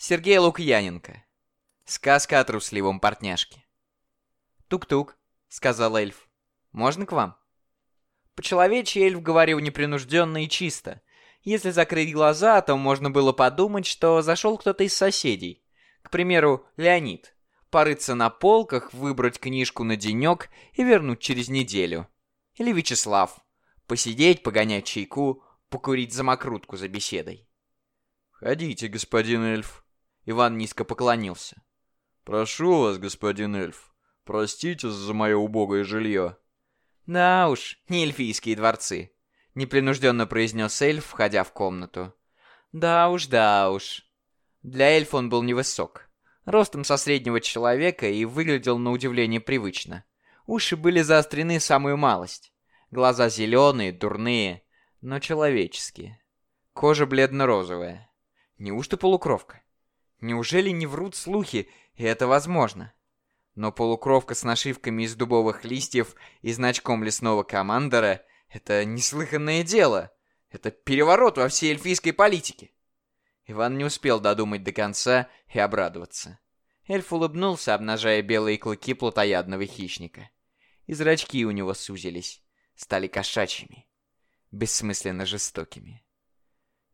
Сергей Лукьяненко. Сказка о трусливом партняшке. «Тук-тук», — сказал эльф. «Можно к вам?» По-человечьи эльф говорил непринужденно и чисто. Если закрыть глаза, то можно было подумать, что зашел кто-то из соседей. К примеру, Леонид. Порыться на полках, выбрать книжку на денек и вернуть через неделю. Или Вячеслав. Посидеть, погонять чайку, покурить замокрутку за беседой. «Ходите, господин эльф». Иван низко поклонился. «Прошу вас, господин эльф, простите за мое убогое жилье». «Да уж, не эльфийские дворцы», — непринужденно произнес эльф, входя в комнату. «Да уж, да уж». Для эльфа он был невысок. Ростом со среднего человека и выглядел на удивление привычно. Уши были заострены самую малость. Глаза зеленые, дурные, но человеческие. Кожа бледно-розовая. Неужто полукровка? Неужели не врут слухи, и это возможно? Но полукровка с нашивками из дубовых листьев и значком лесного командора — это неслыханное дело. Это переворот во всей эльфийской политике. Иван не успел додумать до конца и обрадоваться. Эльф улыбнулся, обнажая белые клыки плотоядного хищника. И зрачки у него сузились, стали кошачьими, бессмысленно жестокими.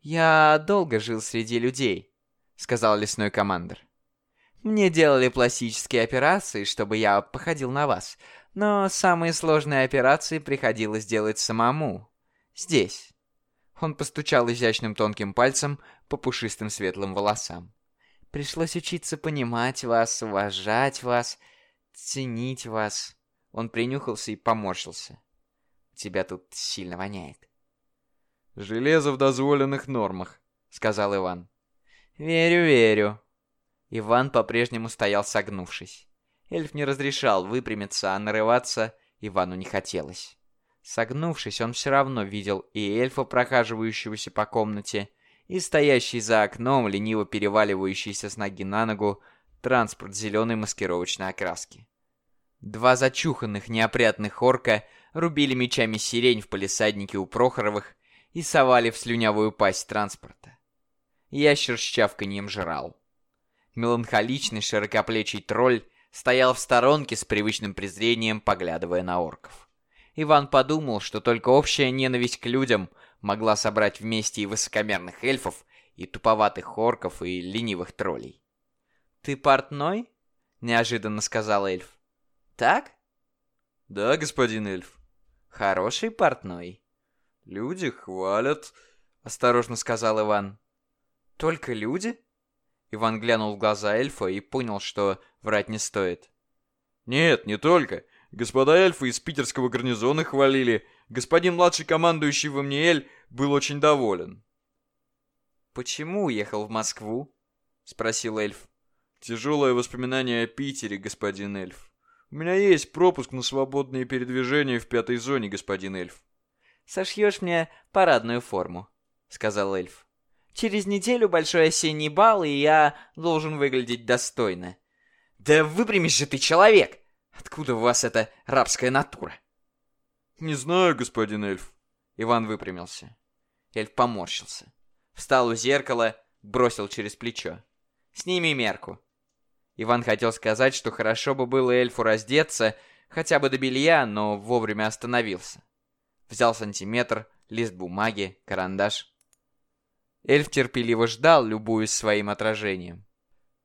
«Я долго жил среди людей», — сказал лесной командир. «Мне делали пластические операции, чтобы я походил на вас, но самые сложные операции приходилось делать самому. Здесь». Он постучал изящным тонким пальцем по пушистым светлым волосам. «Пришлось учиться понимать вас, уважать вас, ценить вас». Он принюхался и поморщился. «Тебя тут сильно воняет». «Железо в дозволенных нормах», — сказал Иван. «Верю, верю». Иван по-прежнему стоял согнувшись. Эльф не разрешал выпрямиться, а нарываться Ивану не хотелось. Согнувшись, он все равно видел и эльфа, прохаживающегося по комнате, и стоящий за окном, лениво переваливающийся с ноги на ногу, транспорт зеленой маскировочной окраски. Два зачуханных неопрятных орка рубили мечами сирень в палисаднике у Прохоровых и совали в слюнявую пасть транспорта. Ящер с чавканьем жрал. Меланхоличный широкоплечий тролль стоял в сторонке с привычным презрением, поглядывая на орков. Иван подумал, что только общая ненависть к людям могла собрать вместе и высокомерных эльфов, и туповатых орков, и ленивых троллей. «Ты портной?» — неожиданно сказал эльф. «Так?» «Да, господин эльф». «Хороший портной». «Люди хвалят», — осторожно сказал Иван. «Только люди?» Иван глянул в глаза эльфа и понял, что врать не стоит. «Нет, не только. Господа эльфы из питерского гарнизона хвалили. Господин младший командующий Вамниэль был очень доволен». «Почему уехал в Москву?» — спросил эльф. «Тяжелое воспоминание о Питере, господин эльф. У меня есть пропуск на свободные передвижения в пятой зоне, господин эльф». «Сошьешь мне парадную форму», — сказал эльф. Через неделю большой осенний бал, и я должен выглядеть достойно. Да выпрямись же ты, человек! Откуда у вас эта рабская натура? Не знаю, господин эльф. Иван выпрямился. Эльф поморщился. Встал у зеркала, бросил через плечо. Сними мерку. Иван хотел сказать, что хорошо бы было эльфу раздеться, хотя бы до белья, но вовремя остановился. Взял сантиметр, лист бумаги, карандаш. Эльф терпеливо ждал, любуясь своим отражением.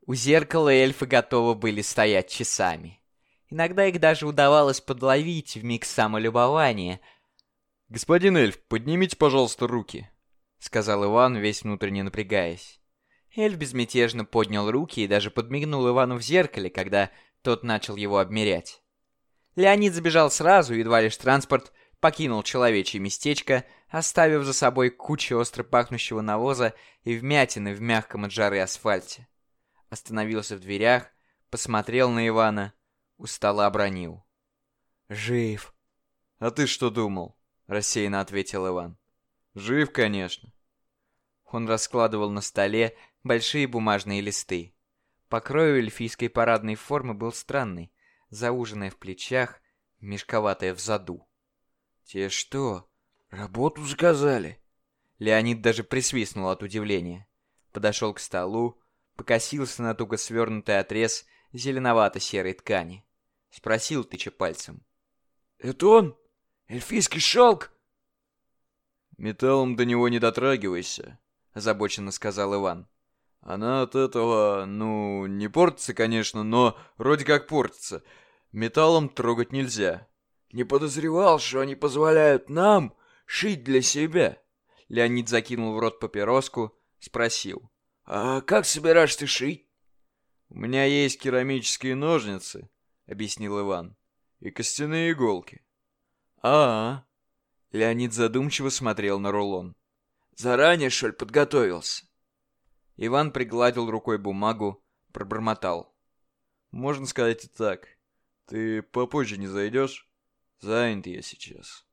У зеркала эльфы готовы были стоять часами. Иногда их даже удавалось подловить в миг самолюбования. «Господин эльф, поднимите, пожалуйста, руки», — сказал Иван, весь внутренне напрягаясь. Эльф безмятежно поднял руки и даже подмигнул Ивану в зеркале, когда тот начал его обмерять. Леонид забежал сразу, едва лишь транспорт покинул человечье местечко, оставив за собой кучу остро пахнущего навоза и вмятины в мягком от жары асфальте. Остановился в дверях, посмотрел на Ивана, устало обронил. «Жив!» «А ты что думал?» — рассеянно ответил Иван. «Жив, конечно». Он раскладывал на столе большие бумажные листы. По крою эльфийской парадной формы был странный, зауженная в плечах, мешковатая в заду. «Те что, работу заказали?» Леонид даже присвистнул от удивления. Подошел к столу, покосился на туго свернутый отрез зеленовато-серой ткани. Спросил, тыча пальцем. «Это он? Эльфийский шелк?» «Металлом до него не дотрагивайся», — озабоченно сказал Иван. «Она от этого, ну, не портится, конечно, но вроде как портится. Металлом трогать нельзя». «Не подозревал, что они позволяют нам шить для себя». Леонид закинул в рот папироску, спросил. «А как собираешься шить?» «У меня есть керамические ножницы», — объяснил Иван, — «и костяные иголки». «А-а», Леонид задумчиво смотрел на рулон. «Заранее, что ли, подготовился?» Иван пригладил рукой бумагу, пробормотал. «Можно сказать и так. Ты попозже не зайдешь? Занят я сейчас».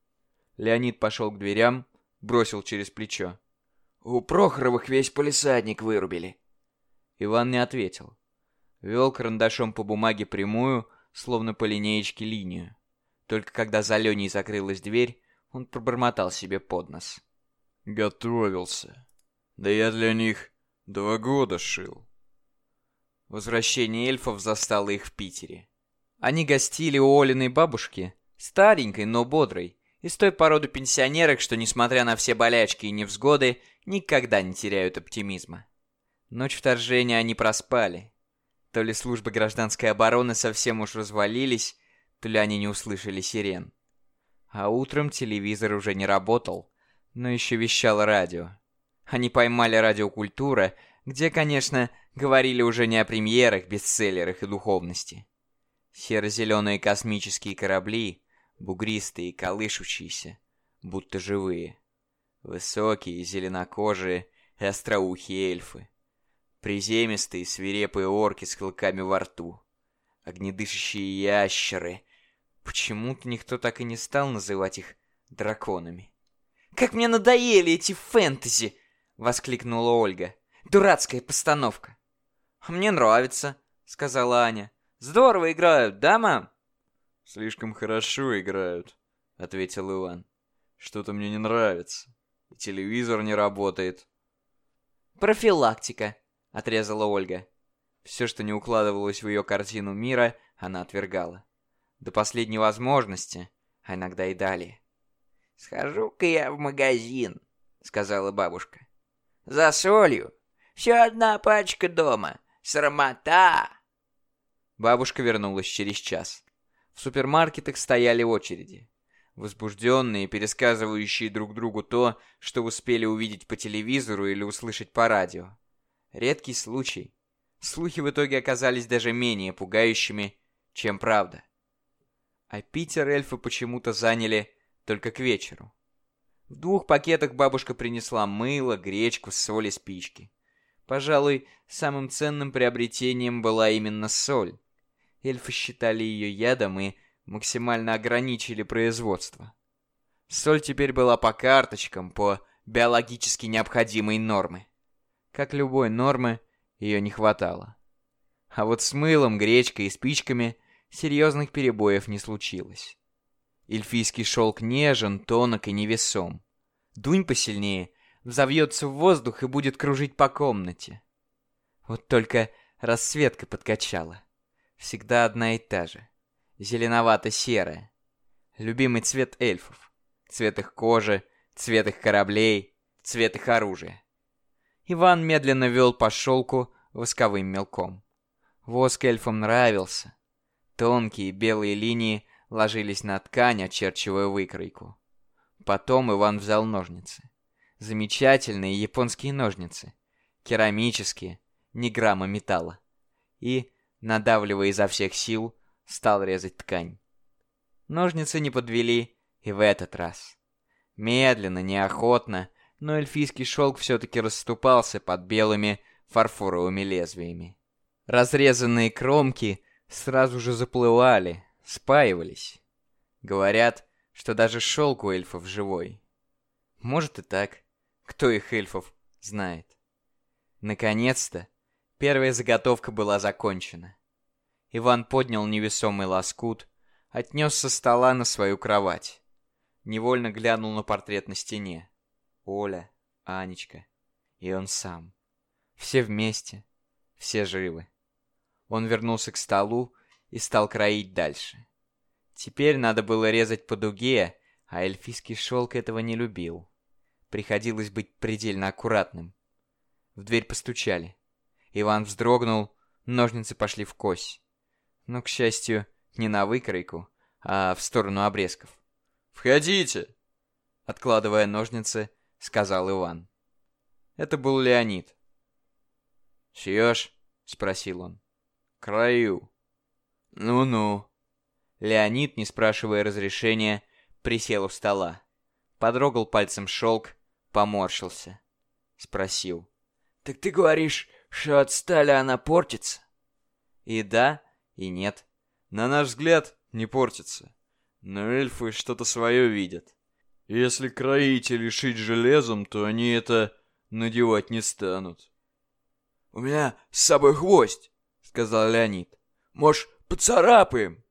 Леонид пошел к дверям, бросил через плечо. «У Прохоровых весь полисадник вырубили». Иван не ответил. Вел карандашом по бумаге прямую, словно по линеечке линию. Только когда за Леней закрылась дверь, он пробормотал себе под нос. «Готовился. Да я для них два года шил». Возвращение эльфов застало их в Питере. Они гостили у Олиной бабушки, старенькой, но бодрой, из той породы пенсионерок, что, несмотря на все болячки и невзгоды, никогда не теряют оптимизма. Ночь вторжения они проспали. То ли службы гражданской обороны совсем уж развалились, то ли они не услышали сирен. А утром телевизор уже не работал, но еще вещало радио. Они поймали радиокультура, где, конечно, говорили уже не о премьерах, бестселлерах и духовности. Серо-зеленые космические корабли, бугристые, колышущиеся, будто живые. Высокие, зеленокожие и остроухие эльфы. Приземистые, свирепые орки с клыками во рту. Огнедышащие ящеры, Почему-то никто так и не стал называть их драконами. «Как мне надоели эти фэнтези!» — воскликнула Ольга. «Дурацкая постановка!» «А мне нравится», — сказала Аня. «Здорово играют, да, мам?» «Слишком хорошо играют», — ответил Иван. «Что-то мне не нравится. И телевизор не работает». «Профилактика», — отрезала Ольга. Все, что не укладывалось в ее картину мира, она отвергала. До последней возможности, а иногда и далее. «Схожу-ка я в магазин», — сказала бабушка. «За солью. Все одна пачка дома. Срамота!» Бабушка вернулась через час. В супермаркетах стояли очереди. Возбужденные, пересказывающие друг другу то, что успели увидеть по телевизору или услышать по радио. Редкий случай. Слухи в итоге оказались даже менее пугающими, чем правда а Питер эльфы почему-то заняли только к вечеру. В двух пакетах бабушка принесла мыло, гречку, соль и спички. Пожалуй, самым ценным приобретением была именно соль. Эльфы считали ее ядом и максимально ограничили производство. Соль теперь была по карточкам, по биологически необходимой нормы. Как любой нормы, ее не хватало. А вот с мылом, гречкой и спичками – серьезных перебоев не случилось. Эльфийский шелк нежен, тонок и невесом. Дунь посильнее, взовьется в воздух и будет кружить по комнате. Вот только расцветка подкачала. Всегда одна и та же. Зеленовато-серая. Любимый цвет эльфов. Цвет их кожи, цвет их кораблей, цвет их оружия. Иван медленно вел по шелку восковым мелком. Воск эльфам нравился. Тонкие белые линии ложились на ткань, очерчивая выкройку. Потом Иван взял ножницы. Замечательные японские ножницы. Керамические, ни грамма металла. И, надавливая изо всех сил, стал резать ткань. Ножницы не подвели и в этот раз. Медленно, неохотно, но эльфийский шелк все-таки расступался под белыми фарфоровыми лезвиями. Разрезанные кромки сразу же заплывали, спаивались. Говорят, что даже шелк у эльфов живой. Может и так. Кто их эльфов знает. Наконец-то первая заготовка была закончена. Иван поднял невесомый лоскут, отнес со стола на свою кровать. Невольно глянул на портрет на стене. Оля, Анечка и он сам. Все вместе, Все живы. Он вернулся к столу и стал кроить дальше. Теперь надо было резать по дуге, а эльфийский шелк этого не любил. Приходилось быть предельно аккуратным. В дверь постучали. Иван вздрогнул, ножницы пошли в кось. Но, к счастью, не на выкройку, а в сторону обрезков. «Входите!» Откладывая ножницы, сказал Иван. Это был Леонид. «Шьешь?» — спросил он. «Краю». «Ну-ну». Леонид, не спрашивая разрешения, присел у стола. Подрогал пальцем шелк, поморщился. Спросил. «Так ты говоришь, что от стали она портится?» И да, и нет. На наш взгляд, не портится. Но эльфы что-то свое видят. Если кроить или шить железом, то они это надевать не станут. «У меня с собой гвоздь», — сказал Леонид. «Может, поцарапаем?»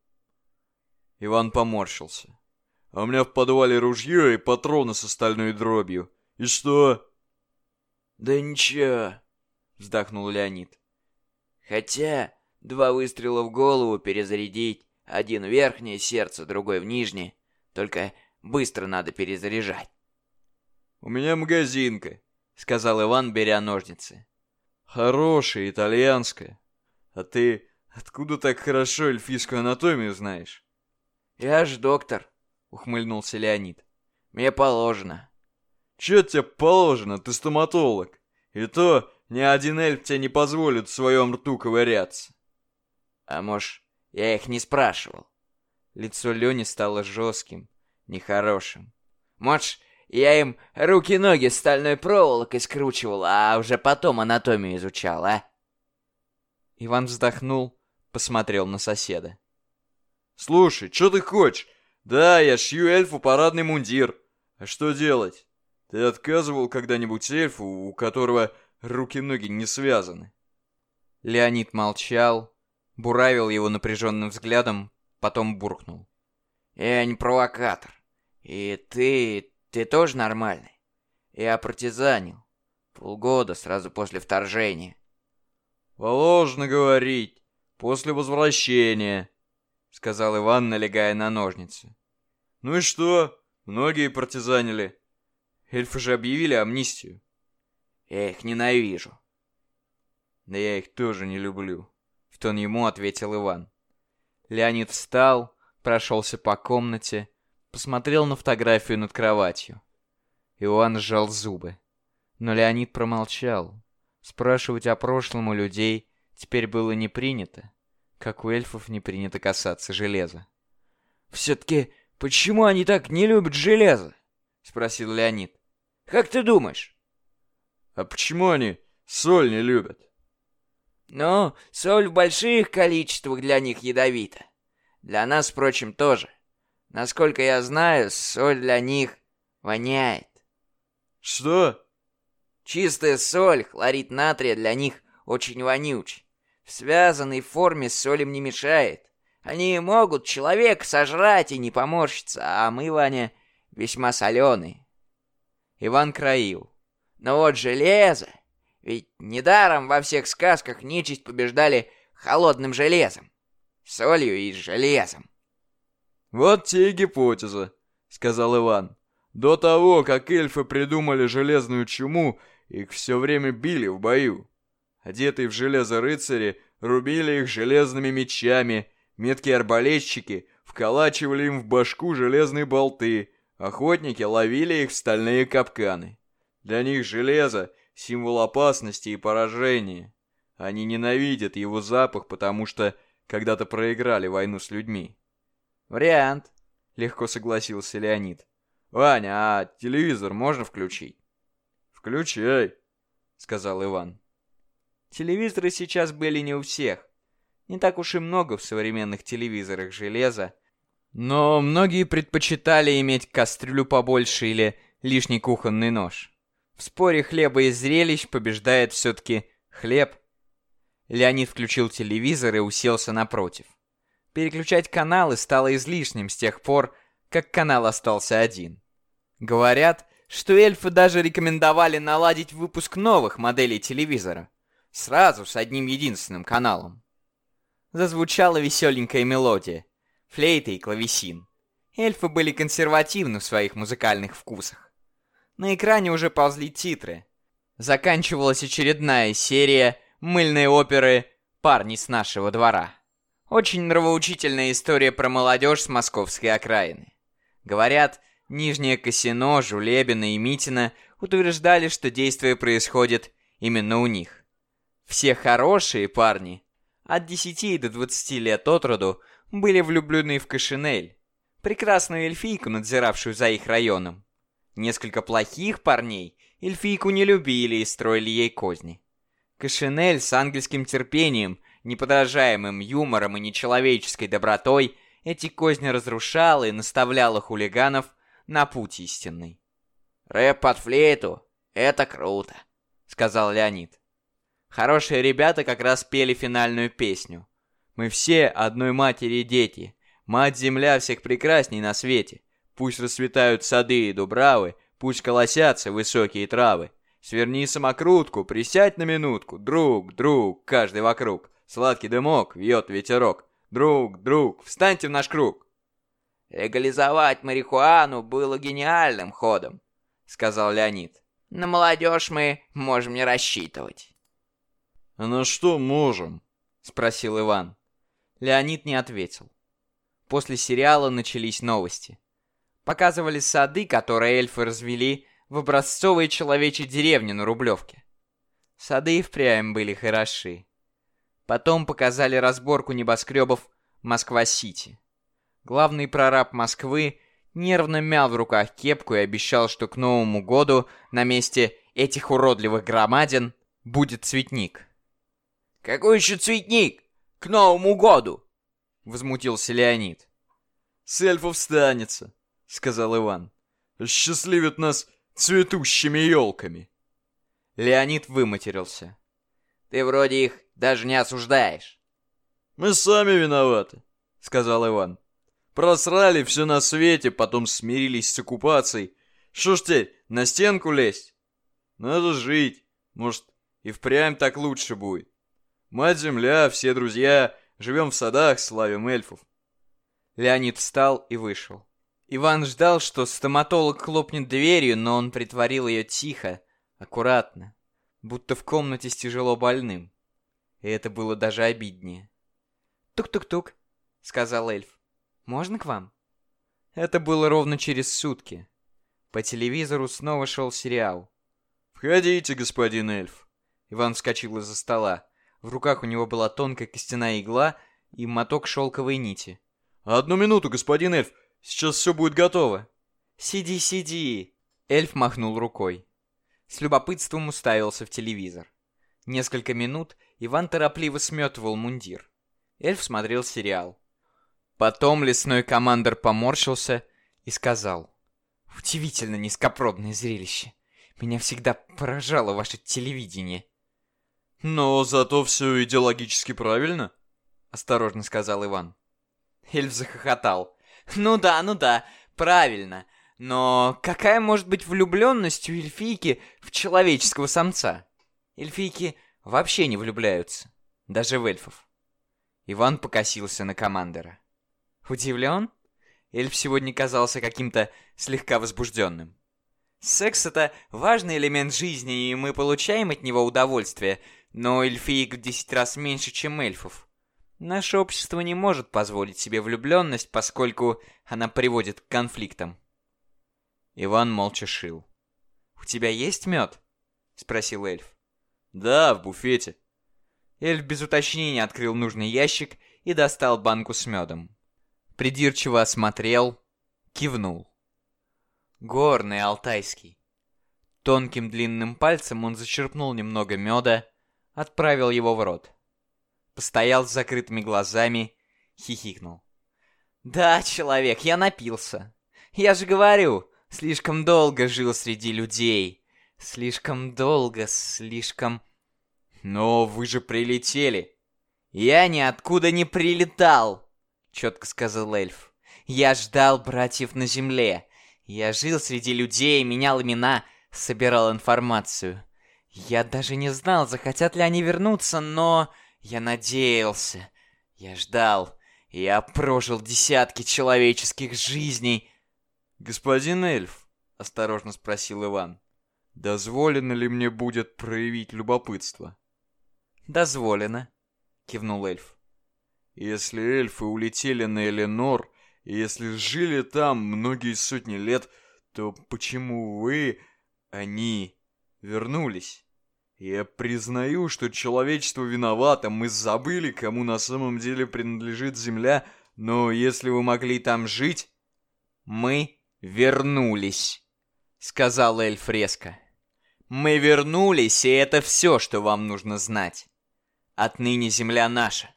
Иван поморщился. «А у меня в подвале ружье и патроны с остальной дробью. И что?» «Да ничего», — вздохнул Леонид. «Хотя два выстрела в голову перезарядить, один в верхнее сердце, другой в нижнее. Только быстро надо перезаряжать». «У меня магазинка», — сказал Иван, беря ножницы. «Хорошая, итальянская. А ты откуда так хорошо эльфийскую анатомию знаешь?» «Я ж доктор», — ухмыльнулся Леонид. «Мне положено». «Чё тебе положено? Ты стоматолог. И то ни один эльф тебе не позволит в своем рту ковыряться». «А может, я их не спрашивал?» Лицо Лени стало жестким, нехорошим. «Может, я им руки-ноги стальной проволокой скручивал, а уже потом анатомию изучал, а?» Иван вздохнул, посмотрел на соседа. «Слушай, что ты хочешь? Да, я шью эльфу парадный мундир. А что делать? Ты отказывал когда-нибудь эльфу, у которого руки-ноги не связаны?» Леонид молчал, буравил его напряженным взглядом, потом буркнул. «Я не провокатор. И ты, ты тоже нормальный? Я партизанил. Полгода сразу после вторжения». «Положено говорить. После возвращения», — сказал Иван, налегая на ножницы. «Ну и что? Многие партизанили. Эльфы же объявили амнистию». «Я их ненавижу». «Да я их тоже не люблю», — в тон ему ответил Иван. Леонид встал, прошелся по комнате, посмотрел на фотографию над кроватью. Иван сжал зубы. Но Леонид промолчал. Спрашивать о прошлом у людей теперь было не принято, как у эльфов не принято касаться железа. «Все-таки почему они так не любят железо?» — спросил Леонид. «Как ты думаешь?» «А почему они соль не любят?» «Ну, соль в больших количествах для них ядовита. Для нас, впрочем, тоже. Насколько я знаю, соль для них воняет». «Что?» Чистая соль, хлорид натрия для них очень вонюч. В связанной форме соль им не мешает. Они могут человек сожрать и не поморщиться, а мы, Ваня, весьма соленые. Иван краил. Но вот железо... Ведь недаром во всех сказках нечисть побеждали холодным железом. Солью и железом. «Вот те и гипотеза», — сказал Иван. «До того, как эльфы придумали железную чуму, их все время били в бою. Одетые в железо рыцари рубили их железными мечами, меткие арбалетчики вколачивали им в башку железные болты, охотники ловили их в стальные капканы. Для них железо — символ опасности и поражения. Они ненавидят его запах, потому что когда-то проиграли войну с людьми. «Вариант», — легко согласился Леонид. «Ваня, а телевизор можно включить?» «Включай», — сказал Иван. Телевизоры сейчас были не у всех. Не так уж и много в современных телевизорах железа. Но многие предпочитали иметь кастрюлю побольше или лишний кухонный нож. В споре хлеба и зрелищ побеждает все-таки хлеб. Леонид включил телевизор и уселся напротив. Переключать каналы стало излишним с тех пор, как канал остался один. Говорят, что эльфы даже рекомендовали наладить выпуск новых моделей телевизора. Сразу с одним единственным каналом. Зазвучала веселенькая мелодия. Флейта и клавесин. Эльфы были консервативны в своих музыкальных вкусах. На экране уже ползли титры. Заканчивалась очередная серия мыльной оперы «Парни с нашего двора». Очень нравоучительная история про молодежь с московской окраины. Говорят, Нижнее Косино, Жулебина и Митина утверждали, что действие происходит именно у них. Все хорошие парни, от 10 до 20 лет от роду, были влюблены в Кашинель, прекрасную эльфийку, надзиравшую за их районом. Несколько плохих парней эльфийку не любили и строили ей козни. Кашинель с ангельским терпением, неподражаемым юмором и нечеловеческой добротой эти козни разрушала и наставляла хулиганов на путь истинный. «Рэп под флейту — это круто», — сказал Леонид. Хорошие ребята как раз пели финальную песню. «Мы все одной матери дети. Мать-земля всех прекрасней на свете. Пусть расцветают сады и дубравы, пусть колосятся высокие травы. Сверни самокрутку, присядь на минутку, друг, друг, каждый вокруг. Сладкий дымок, вьет ветерок. Друг, друг, встаньте в наш круг. Легализовать марихуану было гениальным ходом, сказал Леонид. На молодежь мы можем не рассчитывать. «А на что можем?» — спросил Иван. Леонид не ответил. После сериала начались новости. Показывали сады, которые эльфы развели в образцовой человечьей деревне на Рублевке. Сады и впрямь были хороши. Потом показали разборку небоскребов Москва-Сити. Главный прораб Москвы нервно мял в руках кепку и обещал, что к Новому году на месте этих уродливых громадин будет цветник. «Какой еще цветник? К Новому году!» — возмутился Леонид. «С эльфов станется», — сказал Иван. «Счастливит нас цветущими елками». Леонид выматерился. «Ты вроде их даже не осуждаешь». «Мы сами виноваты», — сказал Иван. «Просрали все на свете, потом смирились с оккупацией. Что ж теперь, на стенку лезть? Надо жить. Может, и впрямь так лучше будет. Мать-земля, все друзья, живем в садах, славим эльфов». Леонид встал и вышел. Иван ждал, что стоматолог хлопнет дверью, но он притворил ее тихо, аккуратно, будто в комнате с тяжело больным. И это было даже обиднее. «Тук-тук-тук», — сказал эльф. «Можно к вам?» Это было ровно через сутки. По телевизору снова шел сериал. «Входите, господин эльф». Иван вскочил из-за стола. В руках у него была тонкая костяная игла и моток шелковой нити. «Одну минуту, господин эльф, Сейчас все будет готово. Сиди, сиди. Эльф махнул рукой. С любопытством уставился в телевизор. Несколько минут Иван торопливо сметывал мундир. Эльф смотрел сериал. Потом лесной командор поморщился и сказал. «Удивительно низкопробное зрелище. Меня всегда поражало ваше телевидение». «Но зато все идеологически правильно», — осторожно сказал Иван. Эльф захохотал. Ну да, ну да, правильно. Но какая может быть влюбленность у эльфийки в человеческого самца? Эльфийки вообще не влюбляются, даже в эльфов. Иван покосился на командора. Удивлен? Эльф сегодня казался каким-то слегка возбужденным. Секс — это важный элемент жизни, и мы получаем от него удовольствие, но эльфиек в десять раз меньше, чем эльфов. Наше общество не может позволить себе влюбленность, поскольку она приводит к конфликтам. Иван молча шил. «У тебя есть мед?» — спросил эльф. «Да, в буфете». Эльф без уточнения открыл нужный ящик и достал банку с медом. Придирчиво осмотрел, кивнул. Горный алтайский. Тонким длинным пальцем он зачерпнул немного меда, отправил его в рот. Постоял с закрытыми глазами, хихикнул. «Да, человек, я напился. Я же говорю, слишком долго жил среди людей. Слишком долго, слишком...» «Но вы же прилетели!» «Я ниоткуда не прилетал!» — четко сказал эльф. «Я ждал братьев на земле. Я жил среди людей, менял имена, собирал информацию. Я даже не знал, захотят ли они вернуться, но... Я надеялся. Я ждал. Я прожил десятки человеческих жизней. «Господин эльф», — осторожно спросил Иван, — «дозволено ли мне будет проявить любопытство?» «Дозволено», — кивнул эльф. «Если эльфы улетели на Эленор, и если жили там многие сотни лет, то почему вы, они, вернулись?» Я признаю, что человечество виновато, мы забыли, кому на самом деле принадлежит земля, но если вы могли там жить... Мы вернулись, сказал эльф резко. Мы вернулись, и это все, что вам нужно знать. Отныне земля наша.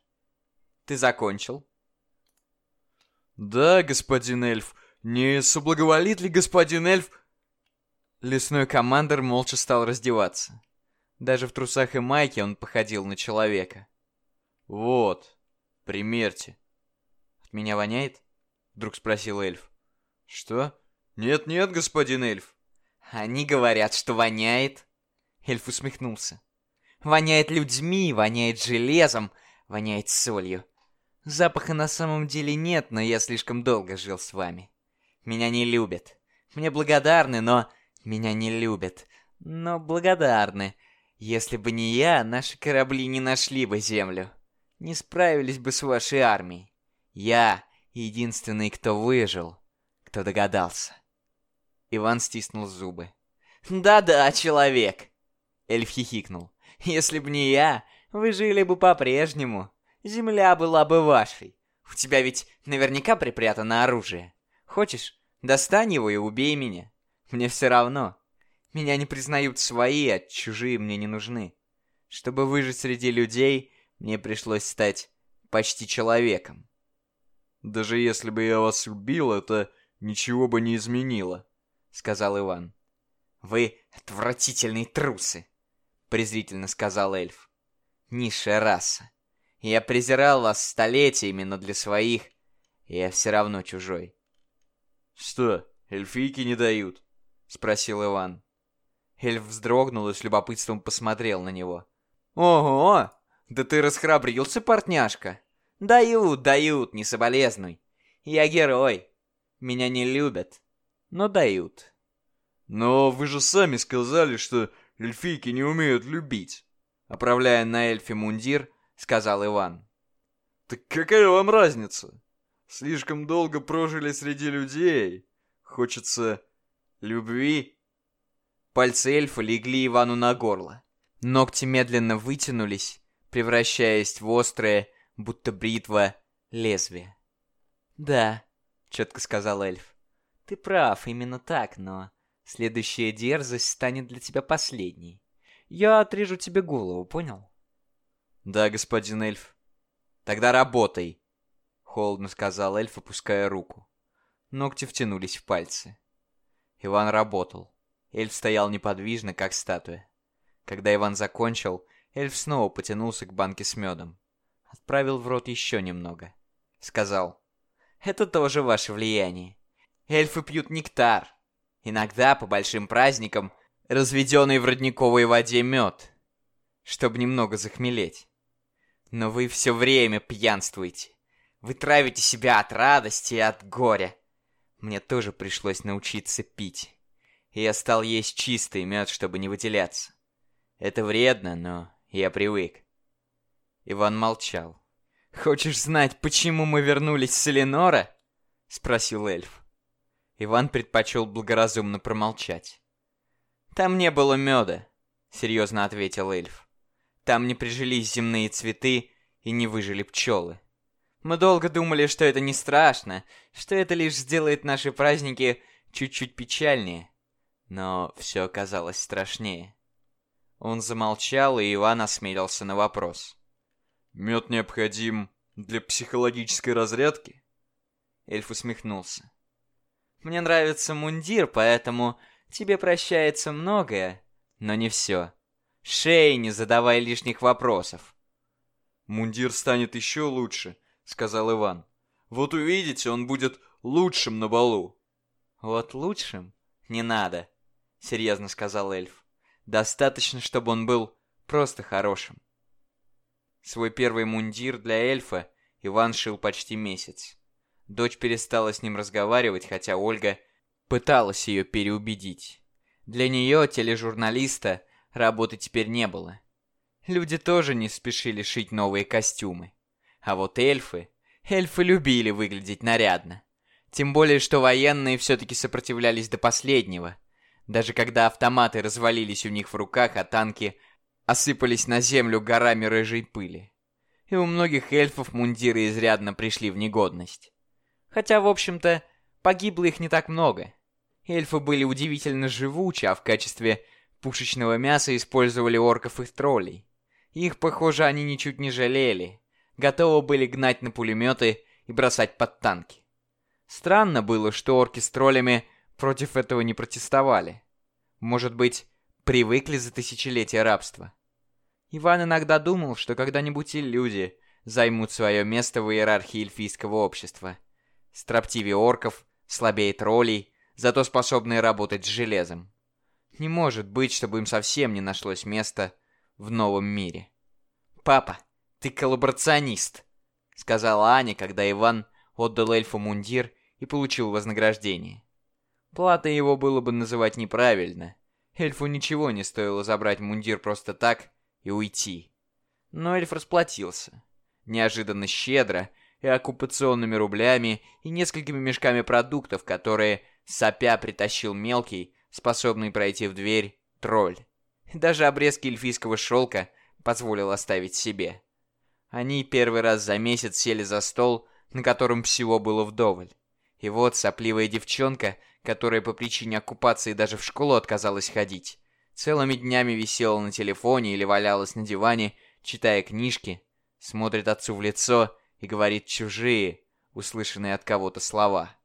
Ты закончил? Да, господин эльф. Не соблаговолит ли господин эльф... Лесной командор молча стал раздеваться. Даже в трусах и майке он походил на человека. «Вот, примерьте». «От меня воняет?» — вдруг спросил эльф. «Что? Нет-нет, господин эльф». «Они говорят, что воняет». Эльф усмехнулся. «Воняет людьми, воняет железом, воняет солью. Запаха на самом деле нет, но я слишком долго жил с вами. Меня не любят. Мне благодарны, но... Меня не любят. Но благодарны. Если бы не я, наши корабли не нашли бы землю. Не справились бы с вашей армией. Я единственный, кто выжил, кто догадался. Иван стиснул зубы. «Да-да, человек!» Эльф хихикнул. «Если бы не я, вы жили бы по-прежнему. Земля была бы вашей. У тебя ведь наверняка припрятано оружие. Хочешь, достань его и убей меня. Мне все равно. Меня не признают свои, а чужие мне не нужны. Чтобы выжить среди людей, мне пришлось стать почти человеком. «Даже если бы я вас убил, это ничего бы не изменило», — сказал Иван. «Вы отвратительные трусы», — презрительно сказал эльф. «Низшая раса. Я презирал вас столетиями, но для своих я все равно чужой». «Что, эльфийки не дают?» — спросил Иван. Эльф вздрогнул и с любопытством посмотрел на него. «Ого! Да ты расхрабрился, партняшка! Дают, дают, не соболезнуй! Я герой! Меня не любят, но дают!» «Но вы же сами сказали, что эльфийки не умеют любить!» Оправляя на эльфе мундир, сказал Иван. «Так какая вам разница? Слишком долго прожили среди людей. Хочется любви Пальцы эльфа легли Ивану на горло. Ногти медленно вытянулись, превращаясь в острое, будто бритва, лезвие. «Да», — четко сказал эльф. «Ты прав, именно так, но следующая дерзость станет для тебя последней. Я отрежу тебе голову, понял?» «Да, господин эльф». «Тогда работай», — холодно сказал эльф, опуская руку. Ногти втянулись в пальцы. Иван работал. Эльф стоял неподвижно, как статуя. Когда Иван закончил, эльф снова потянулся к банке с медом. Отправил в рот еще немного. Сказал, «Это тоже ваше влияние. Эльфы пьют нектар. Иногда, по большим праздникам, разведенный в родниковой воде мед, чтобы немного захмелеть. Но вы все время пьянствуете. Вы травите себя от радости и от горя. Мне тоже пришлось научиться пить и я стал есть чистый мед, чтобы не выделяться. Это вредно, но я привык. Иван молчал. «Хочешь знать, почему мы вернулись с Эленора?» — спросил эльф. Иван предпочел благоразумно промолчать. «Там не было меда», — серьезно ответил эльф. «Там не прижились земные цветы и не выжили пчелы. Мы долго думали, что это не страшно, что это лишь сделает наши праздники чуть-чуть печальнее. Но все оказалось страшнее. Он замолчал, и Иван осмелился на вопрос. «Мед необходим для психологической разрядки?» Эльф усмехнулся. «Мне нравится мундир, поэтому тебе прощается многое, но не все. Шей, не задавай лишних вопросов». «Мундир станет еще лучше», — сказал Иван. «Вот увидите, он будет лучшим на балу». «Вот лучшим? Не надо. — серьезно сказал эльф. Достаточно, чтобы он был просто хорошим. Свой первый мундир для эльфа Иван шил почти месяц. Дочь перестала с ним разговаривать, хотя Ольга пыталась ее переубедить. Для нее, тележурналиста, работы теперь не было. Люди тоже не спешили шить новые костюмы. А вот эльфы... Эльфы любили выглядеть нарядно. Тем более, что военные все-таки сопротивлялись до последнего. Даже когда автоматы развалились у них в руках, а танки осыпались на землю горами рыжей пыли. И у многих эльфов мундиры изрядно пришли в негодность. Хотя, в общем-то, погибло их не так много. Эльфы были удивительно живучи, а в качестве пушечного мяса использовали орков и троллей. Их, похоже, они ничуть не жалели. Готовы были гнать на пулеметы и бросать под танки. Странно было, что орки с троллями против этого не протестовали. Может быть, привыкли за тысячелетия рабства. Иван иногда думал, что когда-нибудь и люди займут свое место в иерархии эльфийского общества. Строптивее орков, слабее троллей, зато способные работать с железом. Не может быть, чтобы им совсем не нашлось места в новом мире. «Папа, ты коллаборационист», — сказала Аня, когда Иван отдал эльфу мундир и получил вознаграждение. Платой его было бы называть неправильно. Эльфу ничего не стоило забрать мундир просто так и уйти. Но эльф расплатился. Неожиданно щедро и оккупационными рублями, и несколькими мешками продуктов, которые, сопя, притащил мелкий, способный пройти в дверь, тролль. Даже обрезки эльфийского шелка позволил оставить себе. Они первый раз за месяц сели за стол, на котором всего было вдоволь. И вот сопливая девчонка, которая по причине оккупации даже в школу отказалась ходить, целыми днями висела на телефоне или валялась на диване, читая книжки, смотрит отцу в лицо и говорит чужие, услышанные от кого-то слова.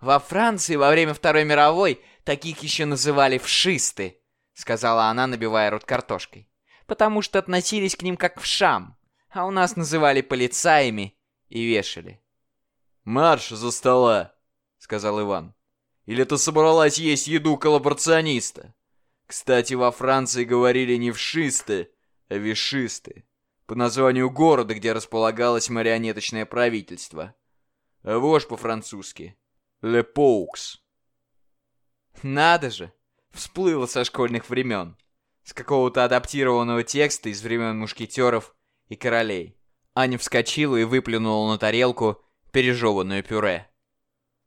«Во Франции во время Второй мировой таких еще называли вшисты», сказала она, набивая рот картошкой, «потому что относились к ним как к вшам, а у нас называли полицаями и вешали». «Марш за стола!» — сказал Иван. «Или ты собралась есть еду коллаборациониста? Кстати, во Франции говорили не вшисты, а вишисты, по названию города, где располагалось марионеточное правительство. А вож по-французски — «Ле Поукс». «Надо же!» — всплыло со школьных времен. С какого-то адаптированного текста из времен мушкетеров и королей. Аня вскочила и выплюнула на тарелку пережеванное пюре.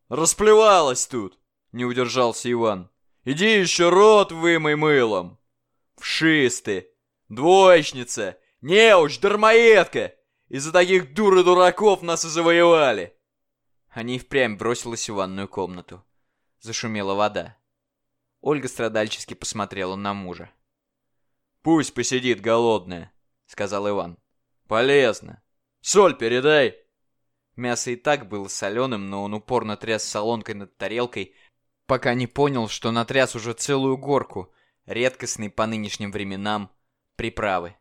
«Расплевалась тут!» — не удержался Иван. «Иди еще рот вымой мылом!» «Вшисты! Двоечница! Неуч, дармоедка! Из-за таких дур и дураков нас и завоевали!» Они впрямь бросилась в ванную комнату. Зашумела вода. Ольга страдальчески посмотрела на мужа. «Пусть посидит голодная», — сказал Иван. «Полезно. Соль передай!» Мясо и так было соленым, но он упорно тряс солонкой над тарелкой, пока не понял, что натряс уже целую горку, редкостной по нынешним временам, приправы.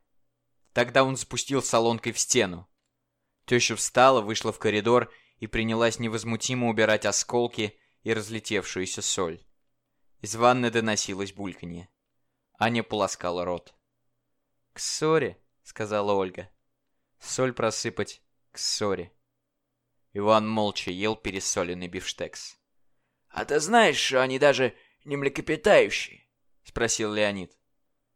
Тогда он спустил солонкой в стену. Теща встала, вышла в коридор и принялась невозмутимо убирать осколки и разлетевшуюся соль. Из ванны доносилось бульканье. Аня полоскала рот. «К ссоре», — сказала Ольга. «Соль просыпать к ссоре». Иван молча ел пересоленный бифштекс. «А ты знаешь, что они даже не млекопитающие?» — спросил Леонид.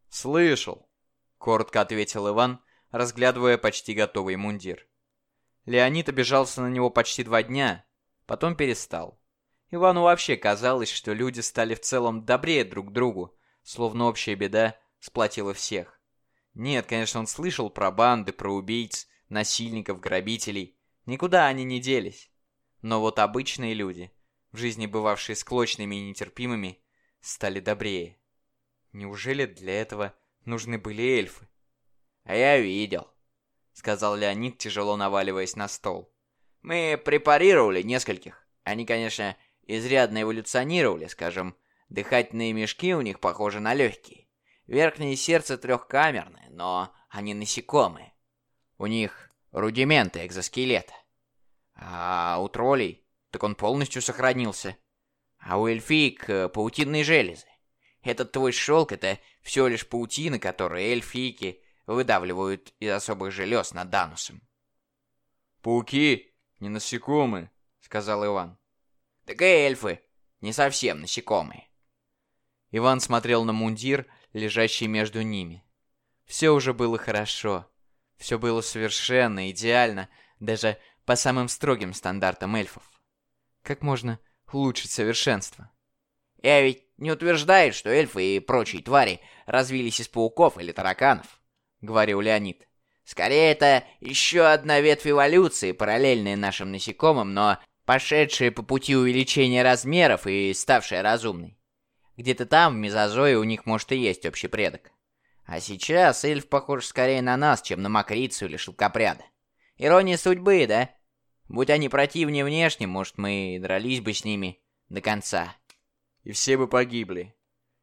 «Слышал», — коротко ответил Иван, разглядывая почти готовый мундир. Леонид обижался на него почти два дня, потом перестал. Ивану вообще казалось, что люди стали в целом добрее друг к другу, словно общая беда сплотила всех. Нет, конечно, он слышал про банды, про убийц, насильников, грабителей, Никуда они не делись. Но вот обычные люди, в жизни бывавшие склочными и нетерпимыми, стали добрее. Неужели для этого нужны были эльфы? «А я видел», — сказал Леонид, тяжело наваливаясь на стол. «Мы препарировали нескольких. Они, конечно, изрядно эволюционировали, скажем, дыхательные мешки у них похожи на легкие. Верхнее сердце трехкамерное, но они насекомые. У них рудименты экзоскелета. А у троллей, так он полностью сохранился. А у эльфиек э, паутинные железы. Этот твой шелк — это всего лишь паутина, которую эльфийки выдавливают из особых желез над Данусом. «Пауки, не насекомые», — сказал Иван. «Так и эльфы, не совсем насекомые». Иван смотрел на мундир, лежащий между ними. Все уже было хорошо. Все было совершенно, идеально, даже по самым строгим стандартам эльфов. Как можно улучшить совершенство? Я ведь не утверждает, что эльфы и прочие твари развились из пауков или тараканов, говорил Леонид. Скорее, это еще одна ветвь эволюции, параллельная нашим насекомым, но пошедшая по пути увеличения размеров и ставшая разумной. Где-то там, в мезозое, у них, может, и есть общий предок. А сейчас эльф похож скорее на нас, чем на мокрицу или шелкопряда. Ирония судьбы, да? Будь они противнее внешне, может, мы дрались бы с ними до конца. И все бы погибли.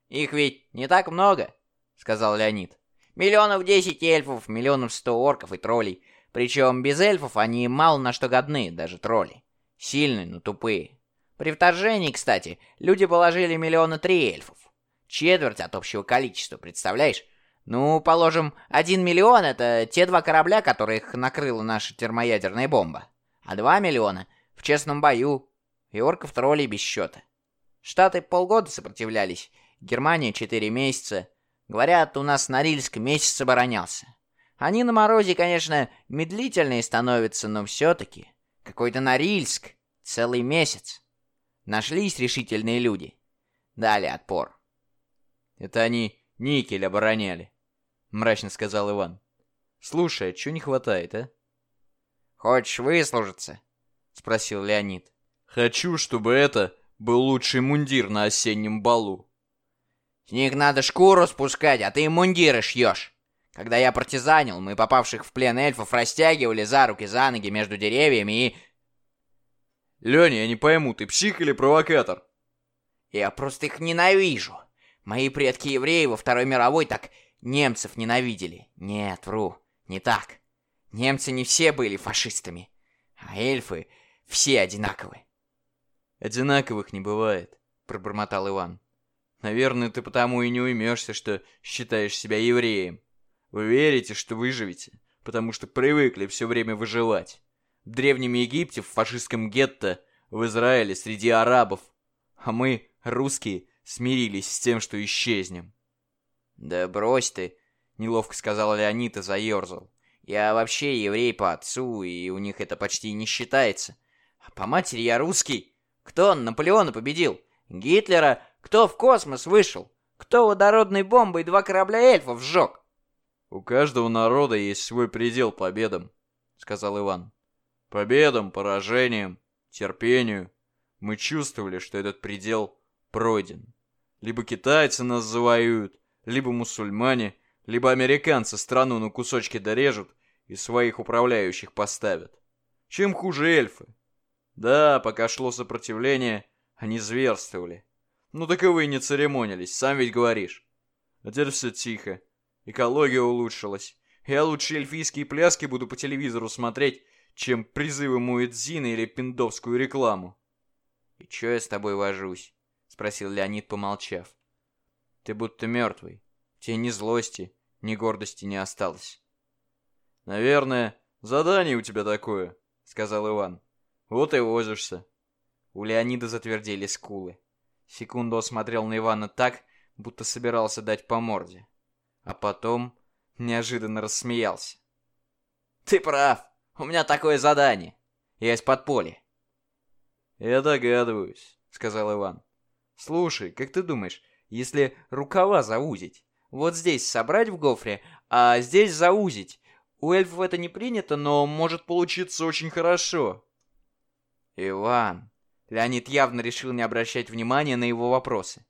Их ведь не так много, сказал Леонид. Миллионов десять эльфов, миллионов сто орков и троллей. Причем без эльфов они мало на что годны, даже тролли. Сильные, но тупые. При вторжении, кстати, люди положили миллиона три эльфов. Четверть от общего количества, представляешь? Ну, положим, один миллион — это те два корабля, которых накрыла наша термоядерная бомба. А два миллиона — в честном бою. И орков троллей без счета. Штаты полгода сопротивлялись, Германия четыре месяца. Говорят, у нас Норильск месяц оборонялся. Они на морозе, конечно, медлительные становятся, но все-таки. Какой-то Норильск. Целый месяц. Нашлись решительные люди. Дали отпор. Это они никель обороняли, мрачно сказал Иван. Слушай, а чего не хватает, а? Хочешь выслужиться? Спросил Леонид. Хочу, чтобы это был лучший мундир на осеннем балу. С них надо шкуру спускать, а ты им мундиры шьешь. Когда я партизанил, мы попавших в плен эльфов растягивали за руки, за ноги между деревьями и... Леня, я не пойму, ты псих или провокатор? Я просто их ненавижу. Мои предки евреи во Второй мировой так немцев ненавидели. Нет, вру, не так. Немцы не все были фашистами, а эльфы все одинаковые. «Одинаковых не бывает», — пробормотал Иван. «Наверное, ты потому и не уймешься, что считаешь себя евреем. Вы верите, что выживете, потому что привыкли все время выживать. В Древнем Египте, в фашистском гетто, в Израиле, среди арабов. А мы, русские, смирились с тем, что исчезнем». «Да брось ты», — неловко сказал Леонид и заерзал. «Я вообще еврей по отцу, и у них это почти не считается. А по матери я русский». Кто Наполеона победил? Гитлера? Кто в космос вышел? Кто водородной бомбой два корабля эльфов сжег? «У каждого народа есть свой предел победам», — сказал Иван. «Победам, поражениям, терпению. Мы чувствовали, что этот предел пройден. Либо китайцы нас завоюют, либо мусульмане, либо американцы страну на кусочки дорежут и своих управляющих поставят. Чем хуже эльфы? Да, пока шло сопротивление, они зверствовали. Ну так и вы не церемонились, сам ведь говоришь. А теперь все тихо. Экология улучшилась. Я лучше эльфийские пляски буду по телевизору смотреть, чем призывы Муэдзина или пиндовскую рекламу. «И чё я с тобой вожусь?» — спросил Леонид, помолчав. «Ты будто мертвый. Тебе ни злости, ни гордости не осталось». «Наверное, задание у тебя такое», — сказал Иван. Вот и возишься. У Леонида затвердели скулы. Секунду он смотрел на Ивана так, будто собирался дать по морде. А потом неожиданно рассмеялся. «Ты прав. У меня такое задание. Я из подполья». «Я догадываюсь», — сказал Иван. «Слушай, как ты думаешь, если рукава заузить, вот здесь собрать в гофре, а здесь заузить, у эльфов это не принято, но может получиться очень хорошо». «Иван...» Леонид явно решил не обращать внимания на его вопросы.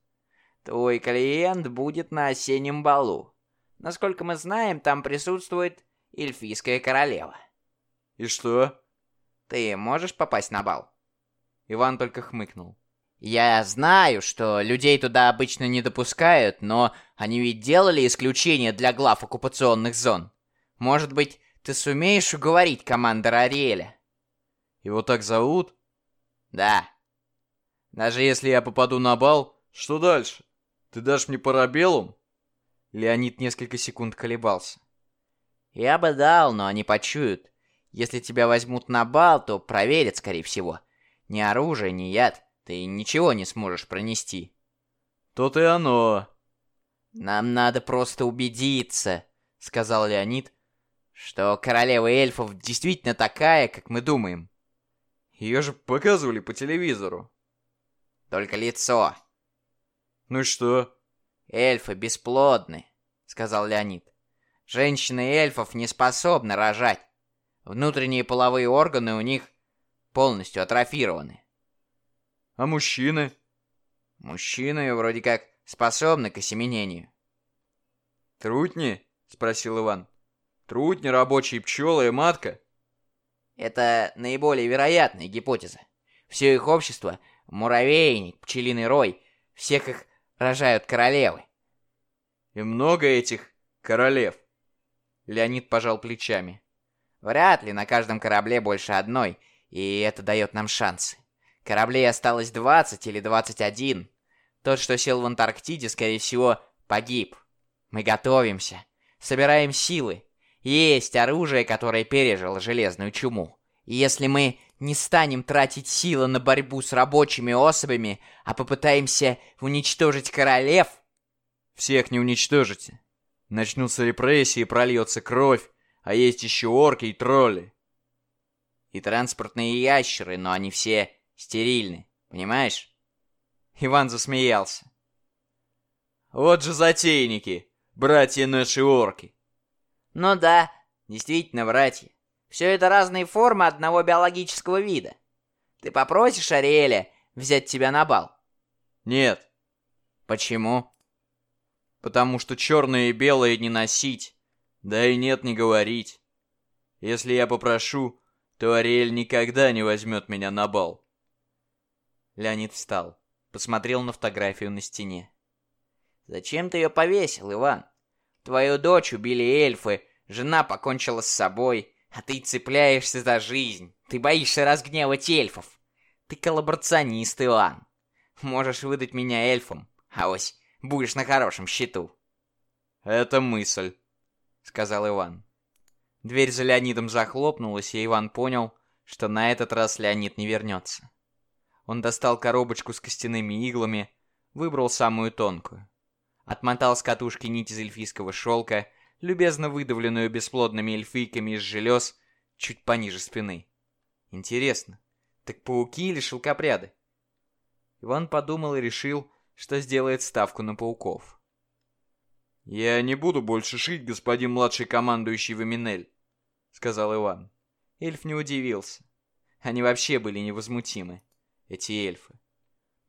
«Твой клиент будет на осеннем балу. Насколько мы знаем, там присутствует эльфийская королева». «И что?» «Ты можешь попасть на бал?» Иван только хмыкнул. «Я знаю, что людей туда обычно не допускают, но они ведь делали исключение для глав оккупационных зон. Может быть, ты сумеешь уговорить командора Ариэля?» «Его так зовут?» Да. Даже если я попаду на бал, что дальше? Ты дашь мне парабеллум?» Леонид несколько секунд колебался. «Я бы дал, но они почуют. Если тебя возьмут на бал, то проверят, скорее всего. Ни оружие, ни яд. Ты ничего не сможешь пронести». «То-то и оно». «Нам надо просто убедиться», — сказал Леонид, «что королева эльфов действительно такая, как мы думаем». Ее же показывали по телевизору. «Только лицо». «Ну и что?» «Эльфы бесплодны», — сказал Леонид. «Женщины эльфов не способны рожать. Внутренние половые органы у них полностью атрофированы». «А мужчины?» «Мужчины вроде как способны к осеменению». «Трутни?» — спросил Иван. «Трутни, рабочие пчелы и матка?» Это наиболее вероятная гипотеза. Все их общество — муравейник, пчелиный рой. Всех их рожают королевы. И много этих королев. Леонид пожал плечами. Вряд ли на каждом корабле больше одной, и это дает нам шансы. Кораблей осталось 20 или 21. Тот, что сел в Антарктиде, скорее всего, погиб. Мы готовимся, собираем силы. Есть оружие, которое пережило железную чуму. И если мы не станем тратить силы на борьбу с рабочими особями, а попытаемся уничтожить королев... Всех не уничтожите. Начнутся репрессии, прольется кровь, а есть еще орки и тролли. И транспортные ящеры, но они все стерильны, понимаешь? Иван засмеялся. Вот же затейники, братья наши орки. Ну да, действительно, братья. Все это разные формы одного биологического вида. Ты попросишь Ариэля взять тебя на бал? Нет. Почему? Потому что черное и белое не носить. Да и нет, не говорить. Если я попрошу, то Ариэль никогда не возьмет меня на бал. Леонид встал, посмотрел на фотографию на стене. «Зачем ты ее повесил, Иван? Твою дочь убили эльфы, жена покончила с собой, а ты цепляешься за жизнь. Ты боишься разгневать эльфов. Ты коллаборационист, Иван. Можешь выдать меня эльфом, а ось будешь на хорошем счету. «Это мысль», — сказал Иван. Дверь за Леонидом захлопнулась, и Иван понял, что на этот раз Леонид не вернется. Он достал коробочку с костяными иглами, выбрал самую тонкую. Отмотал с катушки нить из эльфийского шелка любезно выдавленную бесплодными эльфийками из желез, чуть пониже спины. Интересно, так пауки или шелкопряды? Иван подумал и решил, что сделает ставку на пауков. «Я не буду больше шить, господин младший командующий Ваминель», — сказал Иван. Эльф не удивился. Они вообще были невозмутимы, эти эльфы.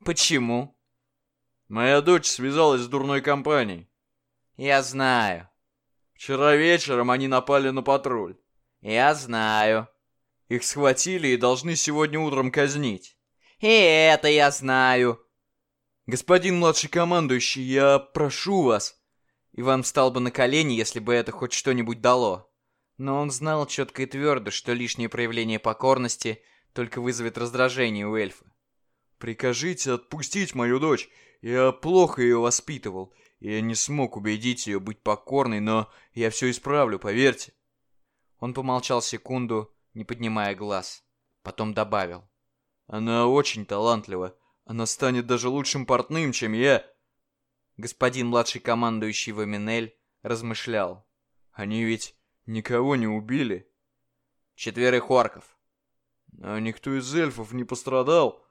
«Почему?» «Моя дочь связалась с дурной компанией». «Я знаю. Вчера вечером они напали на патруль. Я знаю. Их схватили и должны сегодня утром казнить. И это я знаю. Господин младший командующий, я прошу вас. Иван встал бы на колени, если бы это хоть что-нибудь дало. Но он знал четко и твердо, что лишнее проявление покорности только вызовет раздражение у эльфа. «Прикажите отпустить мою дочь. Я плохо ее воспитывал. Я не смог убедить ее быть покорной, но я все исправлю, поверьте. Он помолчал секунду, не поднимая глаз. Потом добавил. Она очень талантлива. Она станет даже лучшим портным, чем я. Господин младший командующий Ваминель размышлял. Они ведь никого не убили. Четверых орков. А никто из эльфов не пострадал.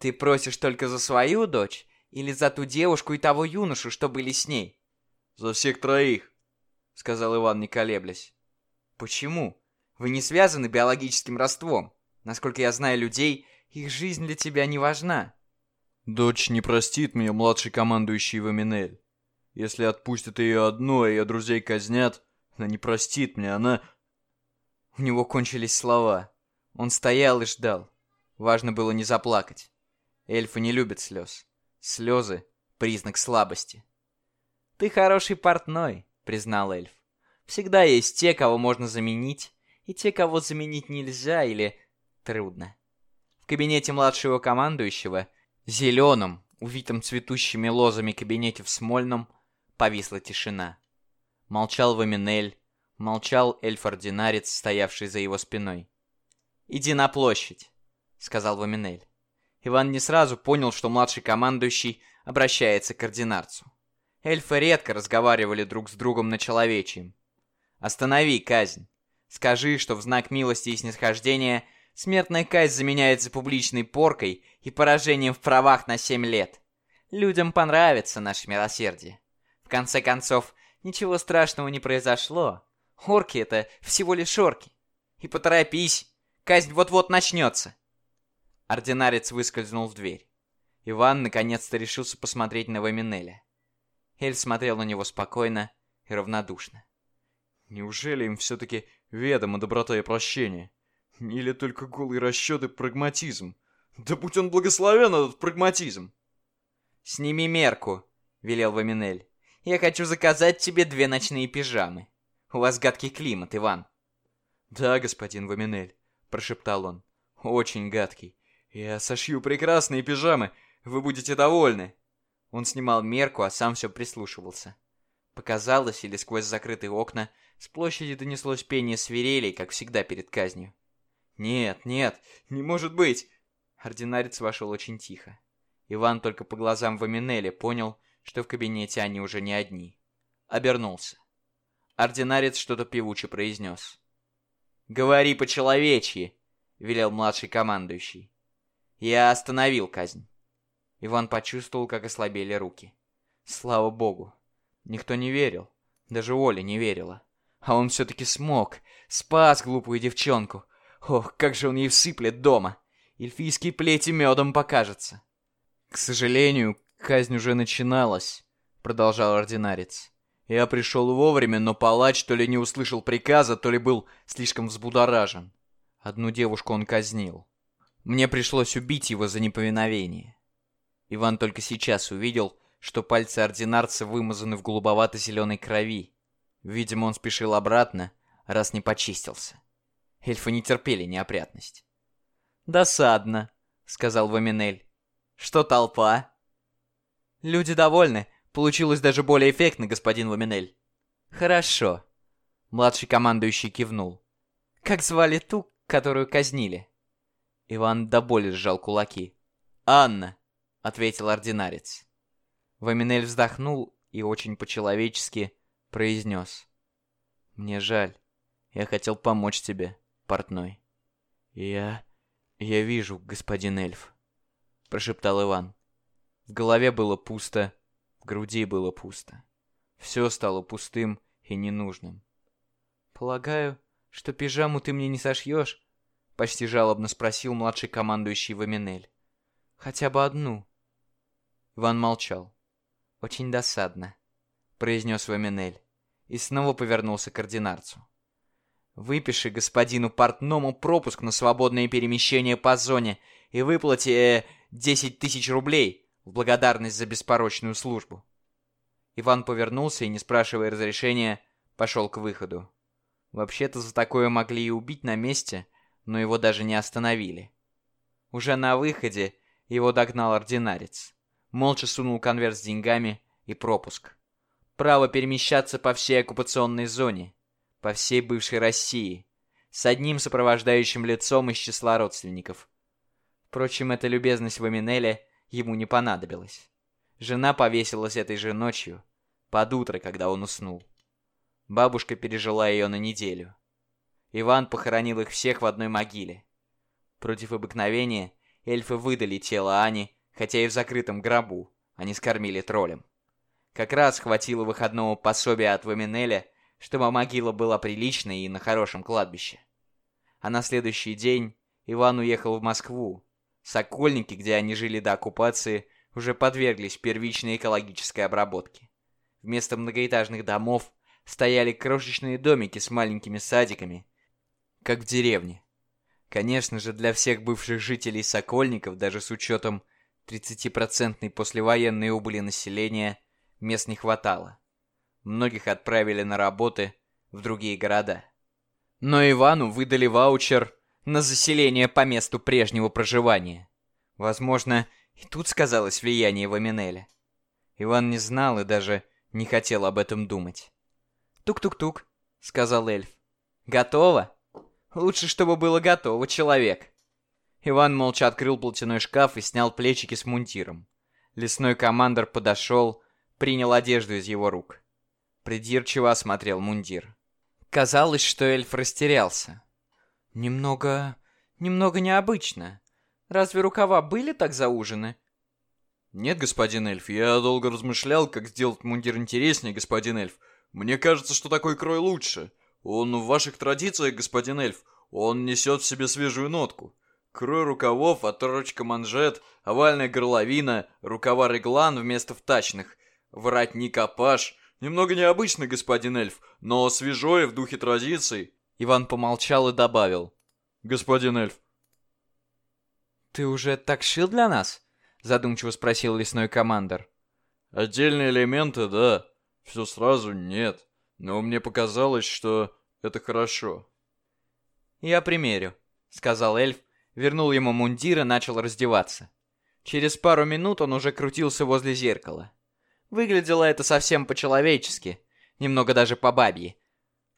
Ты просишь только за свою дочь? Или за ту девушку и того юношу, что были с ней?» «За всех троих», — сказал Иван, не колеблясь. «Почему? Вы не связаны биологическим родством. Насколько я знаю людей, их жизнь для тебя не важна». «Дочь не простит меня, младший командующий Ваминель. Если отпустят ее одну, а ее друзей казнят, она не простит мне, она...» У него кончились слова. Он стоял и ждал. Важно было не заплакать. Эльфы не любят слез. Слезы — признак слабости. «Ты хороший портной», — признал эльф. «Всегда есть те, кого можно заменить, и те, кого заменить нельзя или трудно». В кабинете младшего командующего, зеленым, увитом цветущими лозами кабинете в Смольном, повисла тишина. Молчал Ваминель, молчал эльф-ординарец, стоявший за его спиной. «Иди на площадь», — сказал Ваминель. Иван не сразу понял, что младший командующий обращается к ординарцу. Эльфы редко разговаривали друг с другом на человечьем. «Останови казнь. Скажи, что в знак милости и снисхождения смертная казнь заменяется публичной поркой и поражением в правах на семь лет. Людям понравится наше милосердие. В конце концов, ничего страшного не произошло. Орки — это всего лишь орки. И поторопись, казнь вот-вот начнется». Ординарец выскользнул в дверь. Иван наконец-то решился посмотреть на Ваминеля. Эль смотрел на него спокойно и равнодушно. Неужели им все-таки ведомо доброта и прощение? Или только голый расчет и прагматизм? Да будь он благословен, этот прагматизм! «Сними мерку», — велел Ваминель. «Я хочу заказать тебе две ночные пижамы. У вас гадкий климат, Иван». «Да, господин Ваминель», — прошептал он. «Очень гадкий. Я сошью прекрасные пижамы. Вы будете довольны». Он снимал мерку, а сам все прислушивался. Показалось, или сквозь закрытые окна, с площади донеслось пение свирелей, как всегда перед казнью. «Нет, нет, не может быть!» Ординарец вошел очень тихо. Иван только по глазам Ваминеля понял, что в кабинете они уже не одни. Обернулся. Ординарец что-то певуче произнес. «Говори по-человечьи!» — велел младший командующий. «Я остановил казнь». Иван почувствовал, как ослабели руки. Слава богу. Никто не верил. Даже Оля не верила. А он все-таки смог. Спас глупую девчонку. Ох, как же он ей всыплет дома. Эльфийские плети медом покажется. К сожалению, казнь уже начиналась, продолжал ординарец. Я пришел вовремя, но палач то ли не услышал приказа, то ли был слишком взбудоражен. Одну девушку он казнил. Мне пришлось убить его за неповиновение. Иван только сейчас увидел, что пальцы ординарца вымазаны в голубовато-зеленой крови. Видимо, он спешил обратно, раз не почистился. Эльфы не терпели неопрятность. «Досадно», — сказал Ваминель. «Что толпа?» «Люди довольны. Получилось даже более эффектно, господин Ваминель». «Хорошо». Младший командующий кивнул. «Как звали ту, которую казнили?» Иван до боли сжал кулаки. «Анна», — ответил ординарец. Ваминель вздохнул и очень по-человечески произнес. «Мне жаль. Я хотел помочь тебе, портной». «Я... я вижу, господин эльф», — прошептал Иван. В голове было пусто, в груди было пусто. Все стало пустым и ненужным. «Полагаю, что пижаму ты мне не сошьешь?» — почти жалобно спросил младший командующий Ваминель. «Хотя бы одну». Иван молчал. «Очень досадно», — произнес Ваминель и снова повернулся к ординарцу. «Выпиши господину портному пропуск на свободное перемещение по зоне и выплати э, 10 тысяч рублей в благодарность за беспорочную службу». Иван повернулся и, не спрашивая разрешения, пошел к выходу. Вообще-то за такое могли и убить на месте, но его даже не остановили. Уже на выходе его догнал ординарец молча сунул конверт с деньгами и пропуск. Право перемещаться по всей оккупационной зоне, по всей бывшей России, с одним сопровождающим лицом из числа родственников. Впрочем, эта любезность Ваминеля ему не понадобилась. Жена повесилась этой же ночью, под утро, когда он уснул. Бабушка пережила ее на неделю. Иван похоронил их всех в одной могиле. Против обыкновения эльфы выдали тело Ани хотя и в закрытом гробу, они скормили троллем. Как раз хватило выходного пособия от Ваминеля, чтобы могила была приличной и на хорошем кладбище. А на следующий день Иван уехал в Москву. Сокольники, где они жили до оккупации, уже подверглись первичной экологической обработке. Вместо многоэтажных домов стояли крошечные домики с маленькими садиками, как в деревне. Конечно же, для всех бывших жителей Сокольников, даже с учетом 30% послевоенной убыли населения мест не хватало. Многих отправили на работы в другие города. Но Ивану выдали ваучер на заселение по месту прежнего проживания. Возможно, И тут сказалось влияние Ваминеля. Иван не знал и даже не хотел об этом думать. «Тук-тук-тук», — сказал эльф. «Готово? Лучше, чтобы было готово, человек». Иван молча открыл платяной шкаф и снял плечики с мунтиром. Лесной командор подошел, принял одежду из его рук. Придирчиво осмотрел мундир. Казалось, что эльф растерялся. «Немного... немного необычно. Разве рукава были так заужены?» «Нет, господин эльф, я долго размышлял, как сделать мундир интереснее, господин эльф. Мне кажется, что такой крой лучше. Он в ваших традициях, господин эльф. Он несет в себе свежую нотку. Крой рукавов, оторочка манжет, овальная горловина, рукава реглан вместо втачных, воротник апаш. Немного необычно, господин эльф, но свежо и в духе традиций. Иван помолчал и добавил. Господин эльф. «Ты уже так шил для нас?» Задумчиво спросил лесной командор. «Отдельные элементы, да. Все сразу нет. Но мне показалось, что это хорошо». «Я примерю», — сказал эльф, вернул ему мундир и начал раздеваться. Через пару минут он уже крутился возле зеркала. Выглядело это совсем по-человечески, немного даже по-бабье.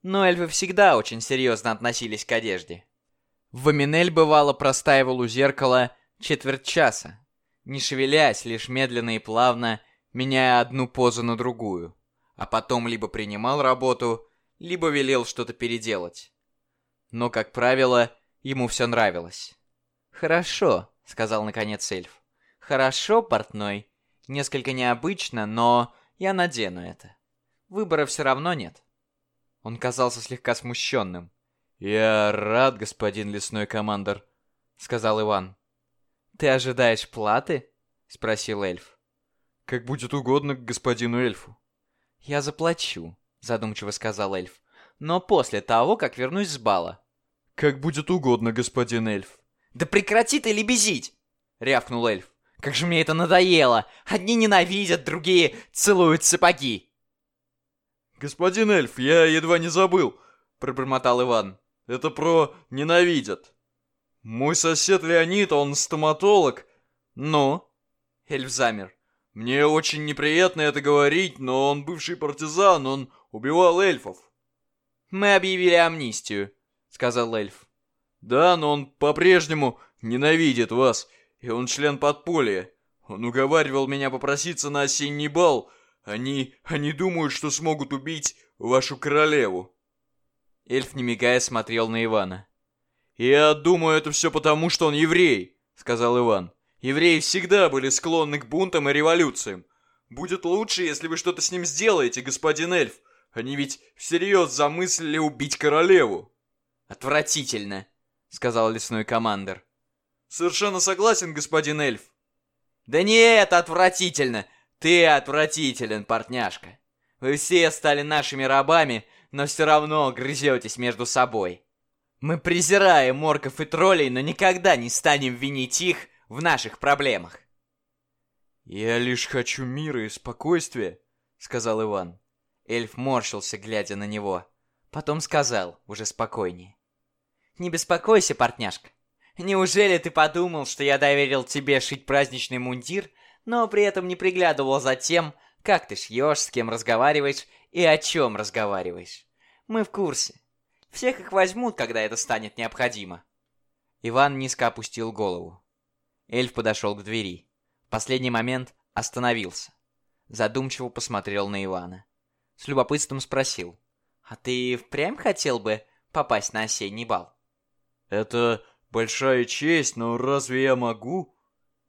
Но эльфы всегда очень серьезно относились к одежде. Ваминель бывало простаивал у зеркала четверть часа, не шевелясь, лишь медленно и плавно, меняя одну позу на другую, а потом либо принимал работу, либо велел что-то переделать. Но, как правило, ему все нравилось. «Хорошо», — сказал наконец эльф. «Хорошо, портной. Несколько необычно, но я надену это. Выбора все равно нет». Он казался слегка смущенным. «Я рад, господин лесной командор», — сказал Иван. «Ты ожидаешь платы?» — спросил эльф. «Как будет угодно господину эльфу». «Я заплачу», — задумчиво сказал эльф. «Но после того, как вернусь с бала». «Как будет угодно, господин эльф». «Да прекрати ты лебезить!» — рявкнул эльф. «Как же мне это надоело! Одни ненавидят, другие целуют сапоги!» «Господин эльф, я едва не забыл!» — пробормотал Иван. «Это про ненавидят. Мой сосед Леонид, он стоматолог. Ну?» Эльф замер. «Мне очень неприятно это говорить, но он бывший партизан, он убивал эльфов». «Мы объявили амнистию», — сказал эльф. «Да, но он по-прежнему ненавидит вас, и он член подполья. Он уговаривал меня попроситься на осенний бал. Они... они думают, что смогут убить вашу королеву». Эльф, не мигая, смотрел на Ивана. «Я думаю, это все потому, что он еврей», — сказал Иван. «Евреи всегда были склонны к бунтам и революциям. Будет лучше, если вы что-то с ним сделаете, господин эльф. Они ведь всерьез замыслили убить королеву». «Отвратительно», — сказал лесной командир. «Совершенно согласен, господин эльф». «Да нет, отвратительно! Ты отвратителен, партняшка. Вы все стали нашими рабами, но все равно грызетесь между собой. Мы презираем морков и троллей, но никогда не станем винить их в наших проблемах. «Я лишь хочу мира и спокойствия», — сказал Иван. Эльф морщился, глядя на него. Потом сказал, уже спокойнее. «Не беспокойся, партняшка. Неужели ты подумал, что я доверил тебе шить праздничный мундир, но при этом не приглядывал за тем, как ты шьешь, с кем разговариваешь и о чем разговариваешь? Мы в курсе. Всех их возьмут, когда это станет необходимо. Иван низко опустил голову. Эльф подошел к двери. В последний момент остановился. Задумчиво посмотрел на Ивана. С любопытством спросил. «А ты впрямь хотел бы попасть на осенний бал?» «Это большая честь, но разве я могу?»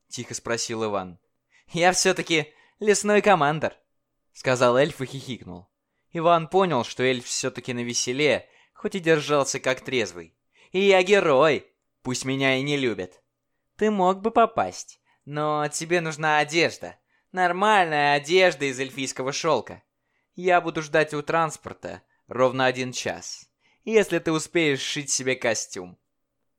Тихо спросил Иван. «Я все-таки лесной командор», — сказал эльф и хихикнул. Иван понял, что эльф все-таки навеселе хоть и держался как трезвый. И я герой, пусть меня и не любят. Ты мог бы попасть, но тебе нужна одежда. Нормальная одежда из эльфийского шелка. Я буду ждать у транспорта ровно один час. Если ты успеешь сшить себе костюм.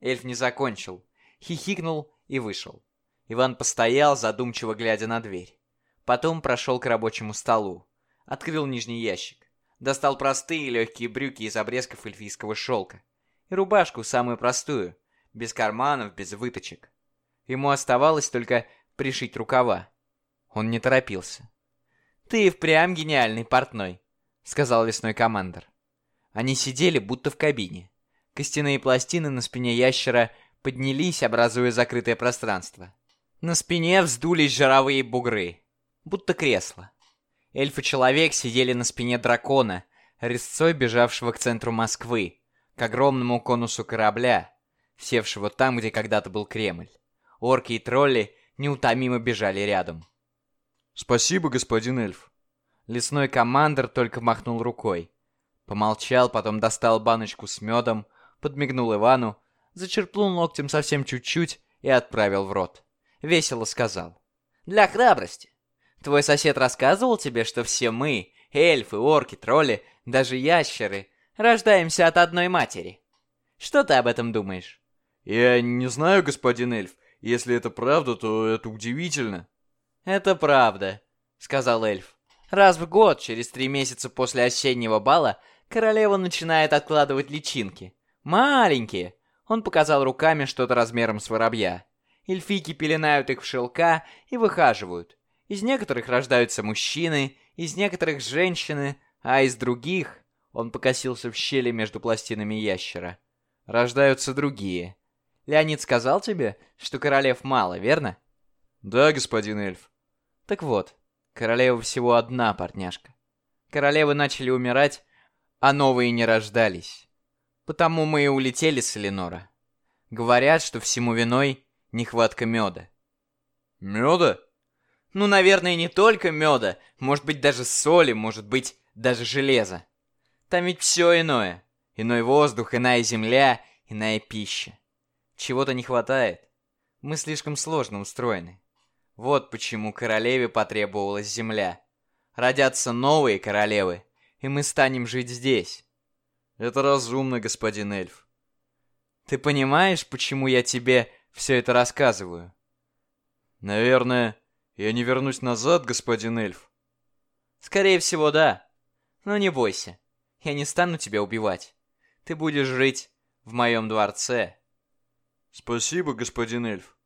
Эльф не закончил. Хихикнул и вышел. Иван постоял, задумчиво глядя на дверь. Потом прошел к рабочему столу. Открыл нижний ящик. Достал простые легкие брюки из обрезков эльфийского шелка. И рубашку самую простую, без карманов, без выточек. Ему оставалось только пришить рукава. Он не торопился. «Ты впрямь гениальный портной», — сказал лесной командор. Они сидели будто в кабине. Костяные пластины на спине ящера поднялись, образуя закрытое пространство. На спине вздулись жировые бугры, будто кресло. Эльф и человек сидели на спине дракона, резцой бежавшего к центру Москвы, к огромному конусу корабля, севшего там, где когда-то был Кремль. Орки и тролли неутомимо бежали рядом. «Спасибо, господин эльф». Лесной командир только махнул рукой. Помолчал, потом достал баночку с медом, подмигнул Ивану, зачерпнул ногтем совсем чуть-чуть и отправил в рот. Весело сказал. «Для храбрости. Твой сосед рассказывал тебе, что все мы, эльфы, орки, тролли, даже ящеры, рождаемся от одной матери? Что ты об этом думаешь?» «Я не знаю, господин эльф. Если это правда, то это удивительно». «Это правда», — сказал эльф. «Раз в год, через три месяца после осеннего бала, королева начинает откладывать личинки. Маленькие». Он показал руками что-то размером с воробья. Эльфийки пеленают их в шелка и выхаживают. Из некоторых рождаются мужчины, из некоторых женщины, а из других... Он покосился в щели между пластинами ящера. Рождаются другие. Леонид сказал тебе, что королев мало, верно? Да, господин эльф. Так вот, королева всего одна партняшка. Королевы начали умирать, а новые не рождались. Потому мы и улетели с Эленора. Говорят, что всему виной нехватка меда. Меда? Ну, наверное, не только меда. Может быть, даже соли, может быть, даже железа. Там ведь все иное. Иной воздух, иная земля, иная пища. Чего-то не хватает. Мы слишком сложно устроены. Вот почему королеве потребовалась земля. Родятся новые королевы, и мы станем жить здесь. Это разумно, господин эльф. Ты понимаешь, почему я тебе все это рассказываю? Наверное, я не вернусь назад, господин эльф. Скорее всего, да. Но не бойся. Я не стану тебя убивать. Ты будешь жить в моем дворце. Спасибо, господин эльф.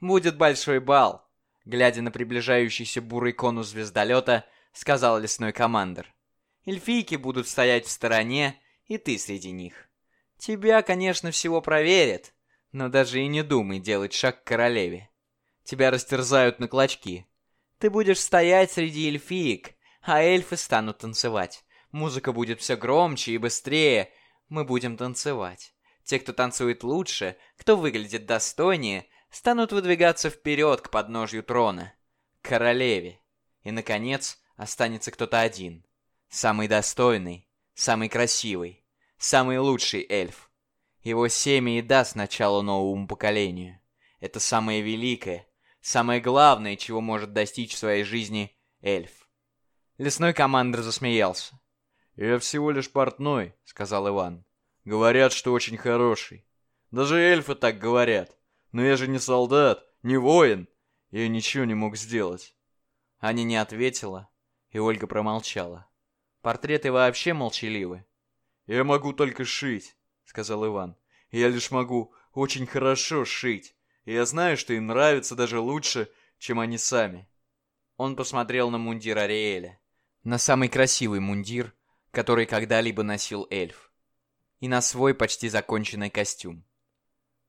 Будет большой бал. Глядя на приближающийся бурый конус звездолета, сказал лесной командир. Эльфийки будут стоять в стороне, и ты среди них. Тебя, конечно, всего проверят, но даже и не думай делать шаг к королеве. Тебя растерзают на клочки. Ты будешь стоять среди эльфиек, а эльфы станут танцевать. Музыка будет все громче и быстрее. Мы будем танцевать. Те, кто танцует лучше, кто выглядит достойнее, станут выдвигаться вперед к подножью трона, к королеве. И, наконец, останется кто-то один. Самый достойный, самый красивый, самый лучший эльф. Его семя и даст начало новому поколению. Это самое великое, самое главное, чего может достичь в своей жизни эльф. Лесной командир засмеялся. «Я всего лишь портной», — сказал Иван. «Говорят, что очень хороший. Даже эльфы так говорят. Но я же не солдат, не воин. Я ничего не мог сделать». Аня не ответила, и Ольга промолчала. Портреты вообще молчаливы. «Я могу только шить», — сказал Иван. «Я лишь могу очень хорошо шить. И я знаю, что им нравится даже лучше, чем они сами». Он посмотрел на мундир Ариэля. На самый красивый мундир, который когда-либо носил эльф. И на свой почти законченный костюм.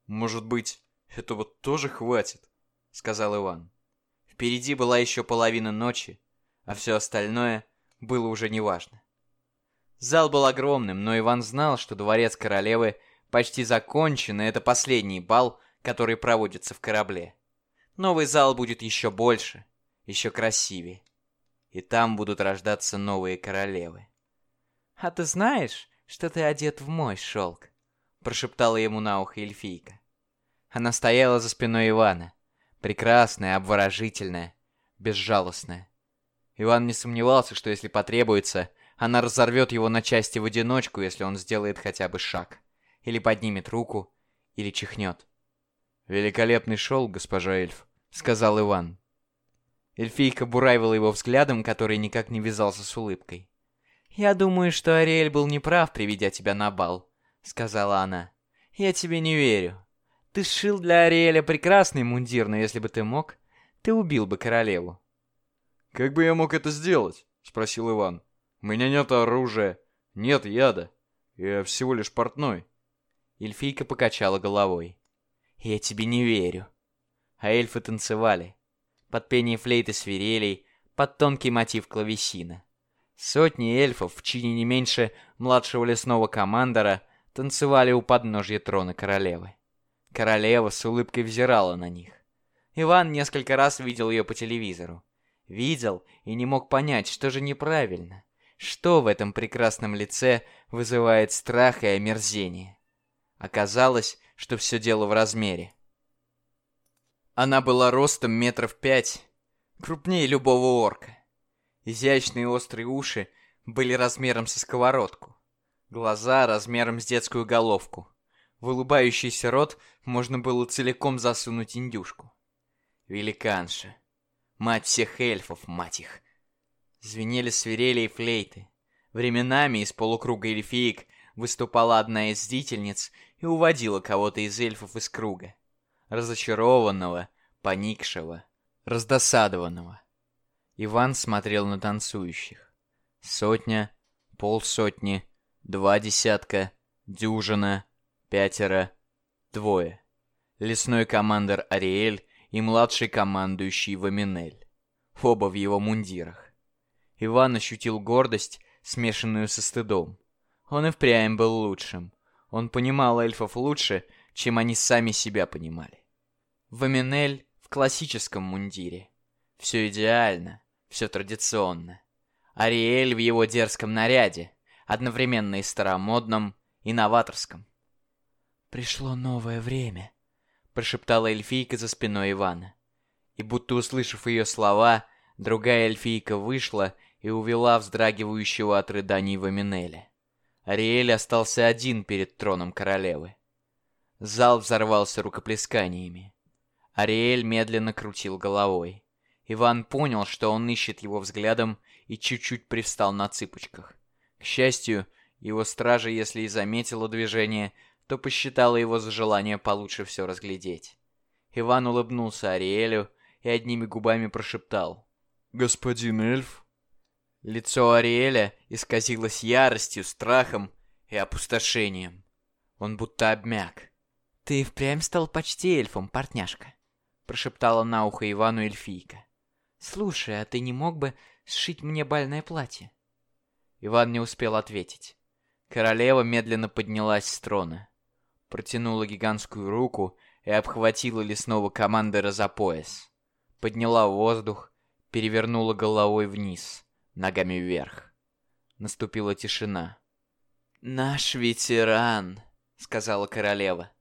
«Может быть, этого тоже хватит?» — сказал Иван. Впереди была еще половина ночи, а все остальное было уже неважно. Зал был огромным, но Иван знал, что дворец королевы почти закончен, и это последний бал, который проводится в корабле. Новый зал будет еще больше, еще красивее. И там будут рождаться новые королевы. «А ты знаешь, что ты одет в мой шелк?» Прошептала ему на ухо эльфийка. Она стояла за спиной Ивана. Прекрасная, обворожительная, безжалостная. Иван не сомневался, что если потребуется, она разорвет его на части в одиночку, если он сделает хотя бы шаг. Или поднимет руку, или чихнет. «Великолепный шел, госпожа эльф», — сказал Иван. Эльфийка буравила его взглядом, который никак не вязался с улыбкой. «Я думаю, что Ариэль был неправ, приведя тебя на бал», — сказала она. «Я тебе не верю. Ты сшил для Ариэля прекрасный мундир, но если бы ты мог, ты убил бы королеву. «Как бы я мог это сделать?» — спросил Иван. «У меня нет оружия, нет яда. Я всего лишь портной». Эльфийка покачала головой. «Я тебе не верю». А эльфы танцевали. Под пение флейты свирелей, под тонкий мотив клавесина. Сотни эльфов в чине не меньше младшего лесного командора танцевали у подножья трона королевы. Королева с улыбкой взирала на них. Иван несколько раз видел ее по телевизору. Видел и не мог понять, что же неправильно. Что в этом прекрасном лице вызывает страх и омерзение. Оказалось, что все дело в размере. Она была ростом метров пять, крупнее любого орка. Изящные острые уши были размером со сковородку. Глаза размером с детскую головку. В улыбающийся рот можно было целиком засунуть индюшку. Великанша. Мать всех эльфов, мать их. Звенели свирели и флейты. Временами из полукруга эльфиек выступала одна из зрительниц и уводила кого-то из эльфов из круга. Разочарованного, поникшего, раздосадованного. Иван смотрел на танцующих. Сотня, полсотни, два десятка, дюжина, пятеро, двое. Лесной командир Ариэль и младший командующий Ваминель. Оба в его мундирах. Иван ощутил гордость, смешанную со стыдом. Он и впрямь был лучшим. Он понимал эльфов лучше, чем они сами себя понимали. Ваминель в классическом мундире. Все идеально, все традиционно. Ариэль в его дерзком наряде, одновременно и старомодном, и новаторском. «Пришло новое время», — прошептала эльфийка за спиной Ивана. И будто услышав ее слова, другая эльфийка вышла и увела вздрагивающего от рыданий Ваминеля. Ариэль остался один перед троном королевы. Зал взорвался рукоплесканиями. Ариэль медленно крутил головой. Иван понял, что он ищет его взглядом и чуть-чуть привстал на цыпочках. К счастью, его стража, если и заметила движение, то посчитала его за желание получше все разглядеть. Иван улыбнулся Ариэлю и одними губами прошептал. «Господин эльф?» Лицо Ариэля исказилось яростью, страхом и опустошением. Он будто обмяк. «Ты впрямь стал почти эльфом, партняшка», — прошептала на ухо Ивану эльфийка. «Слушай, а ты не мог бы сшить мне бальное платье?» Иван не успел ответить. Королева медленно поднялась с трона, протянула гигантскую руку и обхватила лесного командира за пояс. Подняла воздух, перевернула головой вниз, ногами вверх. Наступила тишина. «Наш ветеран», — сказала королева.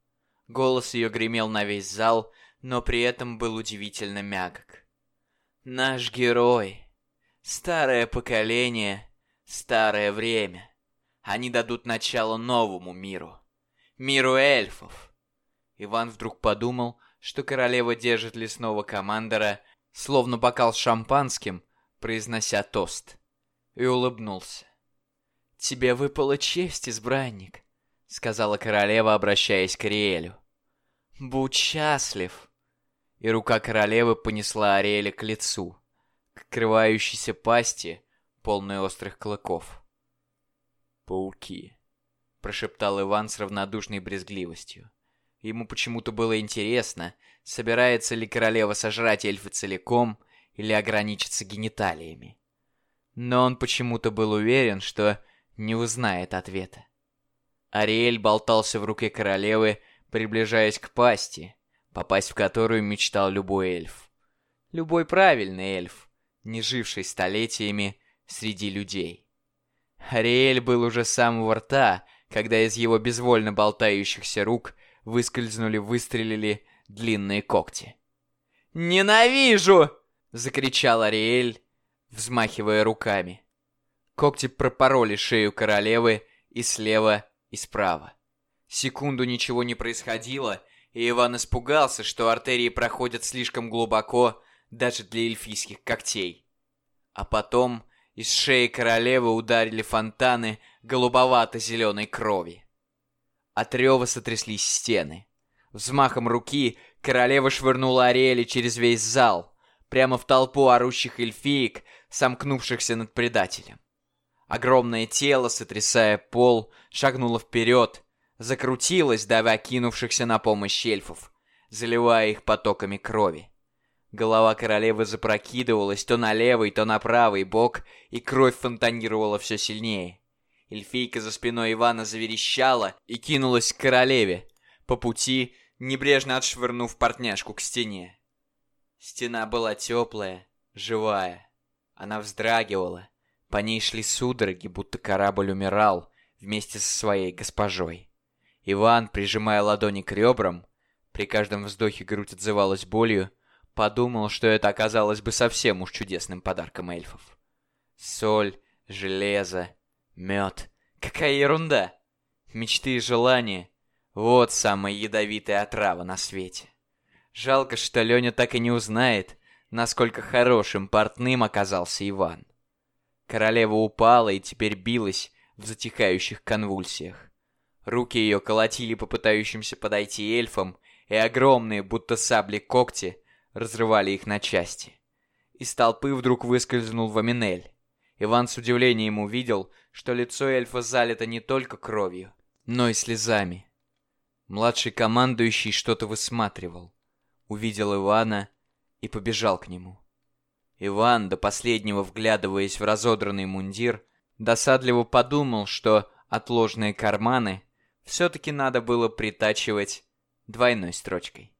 Голос ее гремел на весь зал, но при этом был удивительно мягок. Наш герой. Старое поколение, старое время. Они дадут начало новому миру. Миру эльфов. Иван вдруг подумал, что королева держит лесного командора, словно бокал с шампанским, произнося тост. И улыбнулся. «Тебе выпала честь, избранник», — сказала королева, обращаясь к Ариэлю. «Будь счастлив» и рука королевы понесла Ариэля к лицу, к открывающейся пасти, полной острых клыков. «Пауки», — прошептал Иван с равнодушной брезгливостью. Ему почему-то было интересно, собирается ли королева сожрать эльфа целиком или ограничиться гениталиями. Но он почему-то был уверен, что не узнает ответа. Ариэль болтался в руке королевы, приближаясь к пасти, попасть в которую мечтал любой эльф. Любой правильный эльф, не живший столетиями среди людей. Ариэль был уже с самого рта, когда из его безвольно болтающихся рук выскользнули, выстрелили длинные когти. «Ненавижу!» — закричал Ариэль, взмахивая руками. Когти пропороли шею королевы и слева, и справа. Секунду ничего не происходило, и Иван испугался, что артерии проходят слишком глубоко даже для эльфийских когтей. А потом из шеи королевы ударили фонтаны голубовато-зеленой крови. От рева сотряслись стены. Взмахом руки королева швырнула Ариэля через весь зал. прямо в толпу орущих эльфиек, сомкнувшихся над предателем. Огромное тело, сотрясая пол, шагнуло вперед, закрутилось, давя кинувшихся на помощь эльфов, заливая их потоками крови. Голова королевы запрокидывалась то на левый, то на правый бок, и кровь фонтанировала все сильнее. Эльфийка за спиной Ивана заверещала и кинулась к королеве, по пути небрежно отшвырнув портняшку к стене. Стена была теплая, живая. Она вздрагивала. По ней шли судороги, будто корабль умирал вместе со своей госпожой. Иван, прижимая ладони к ребрам, при каждом вздохе грудь отзывалась болью, подумал, что это оказалось бы совсем уж чудесным подарком эльфов. Соль, железо, мед. Какая ерунда! Мечты и желания — вот самая ядовитая отрава на свете. Жалко, что Леня так и не узнает, насколько хорошим портным оказался Иван. Королева упала и теперь билась в затихающих конвульсиях. Руки ее колотили по пытающимся подойти эльфам, и огромные, будто сабли когти, разрывали их на части. Из толпы вдруг выскользнул Ваминель. Иван с удивлением увидел, что лицо эльфа залито не только кровью, но и слезами. Младший командующий что-то высматривал. Увидел Ивана и побежал к нему. Иван, до последнего вглядываясь в разодранный мундир, досадливо подумал, что отложные карманы все-таки надо было притачивать двойной строчкой.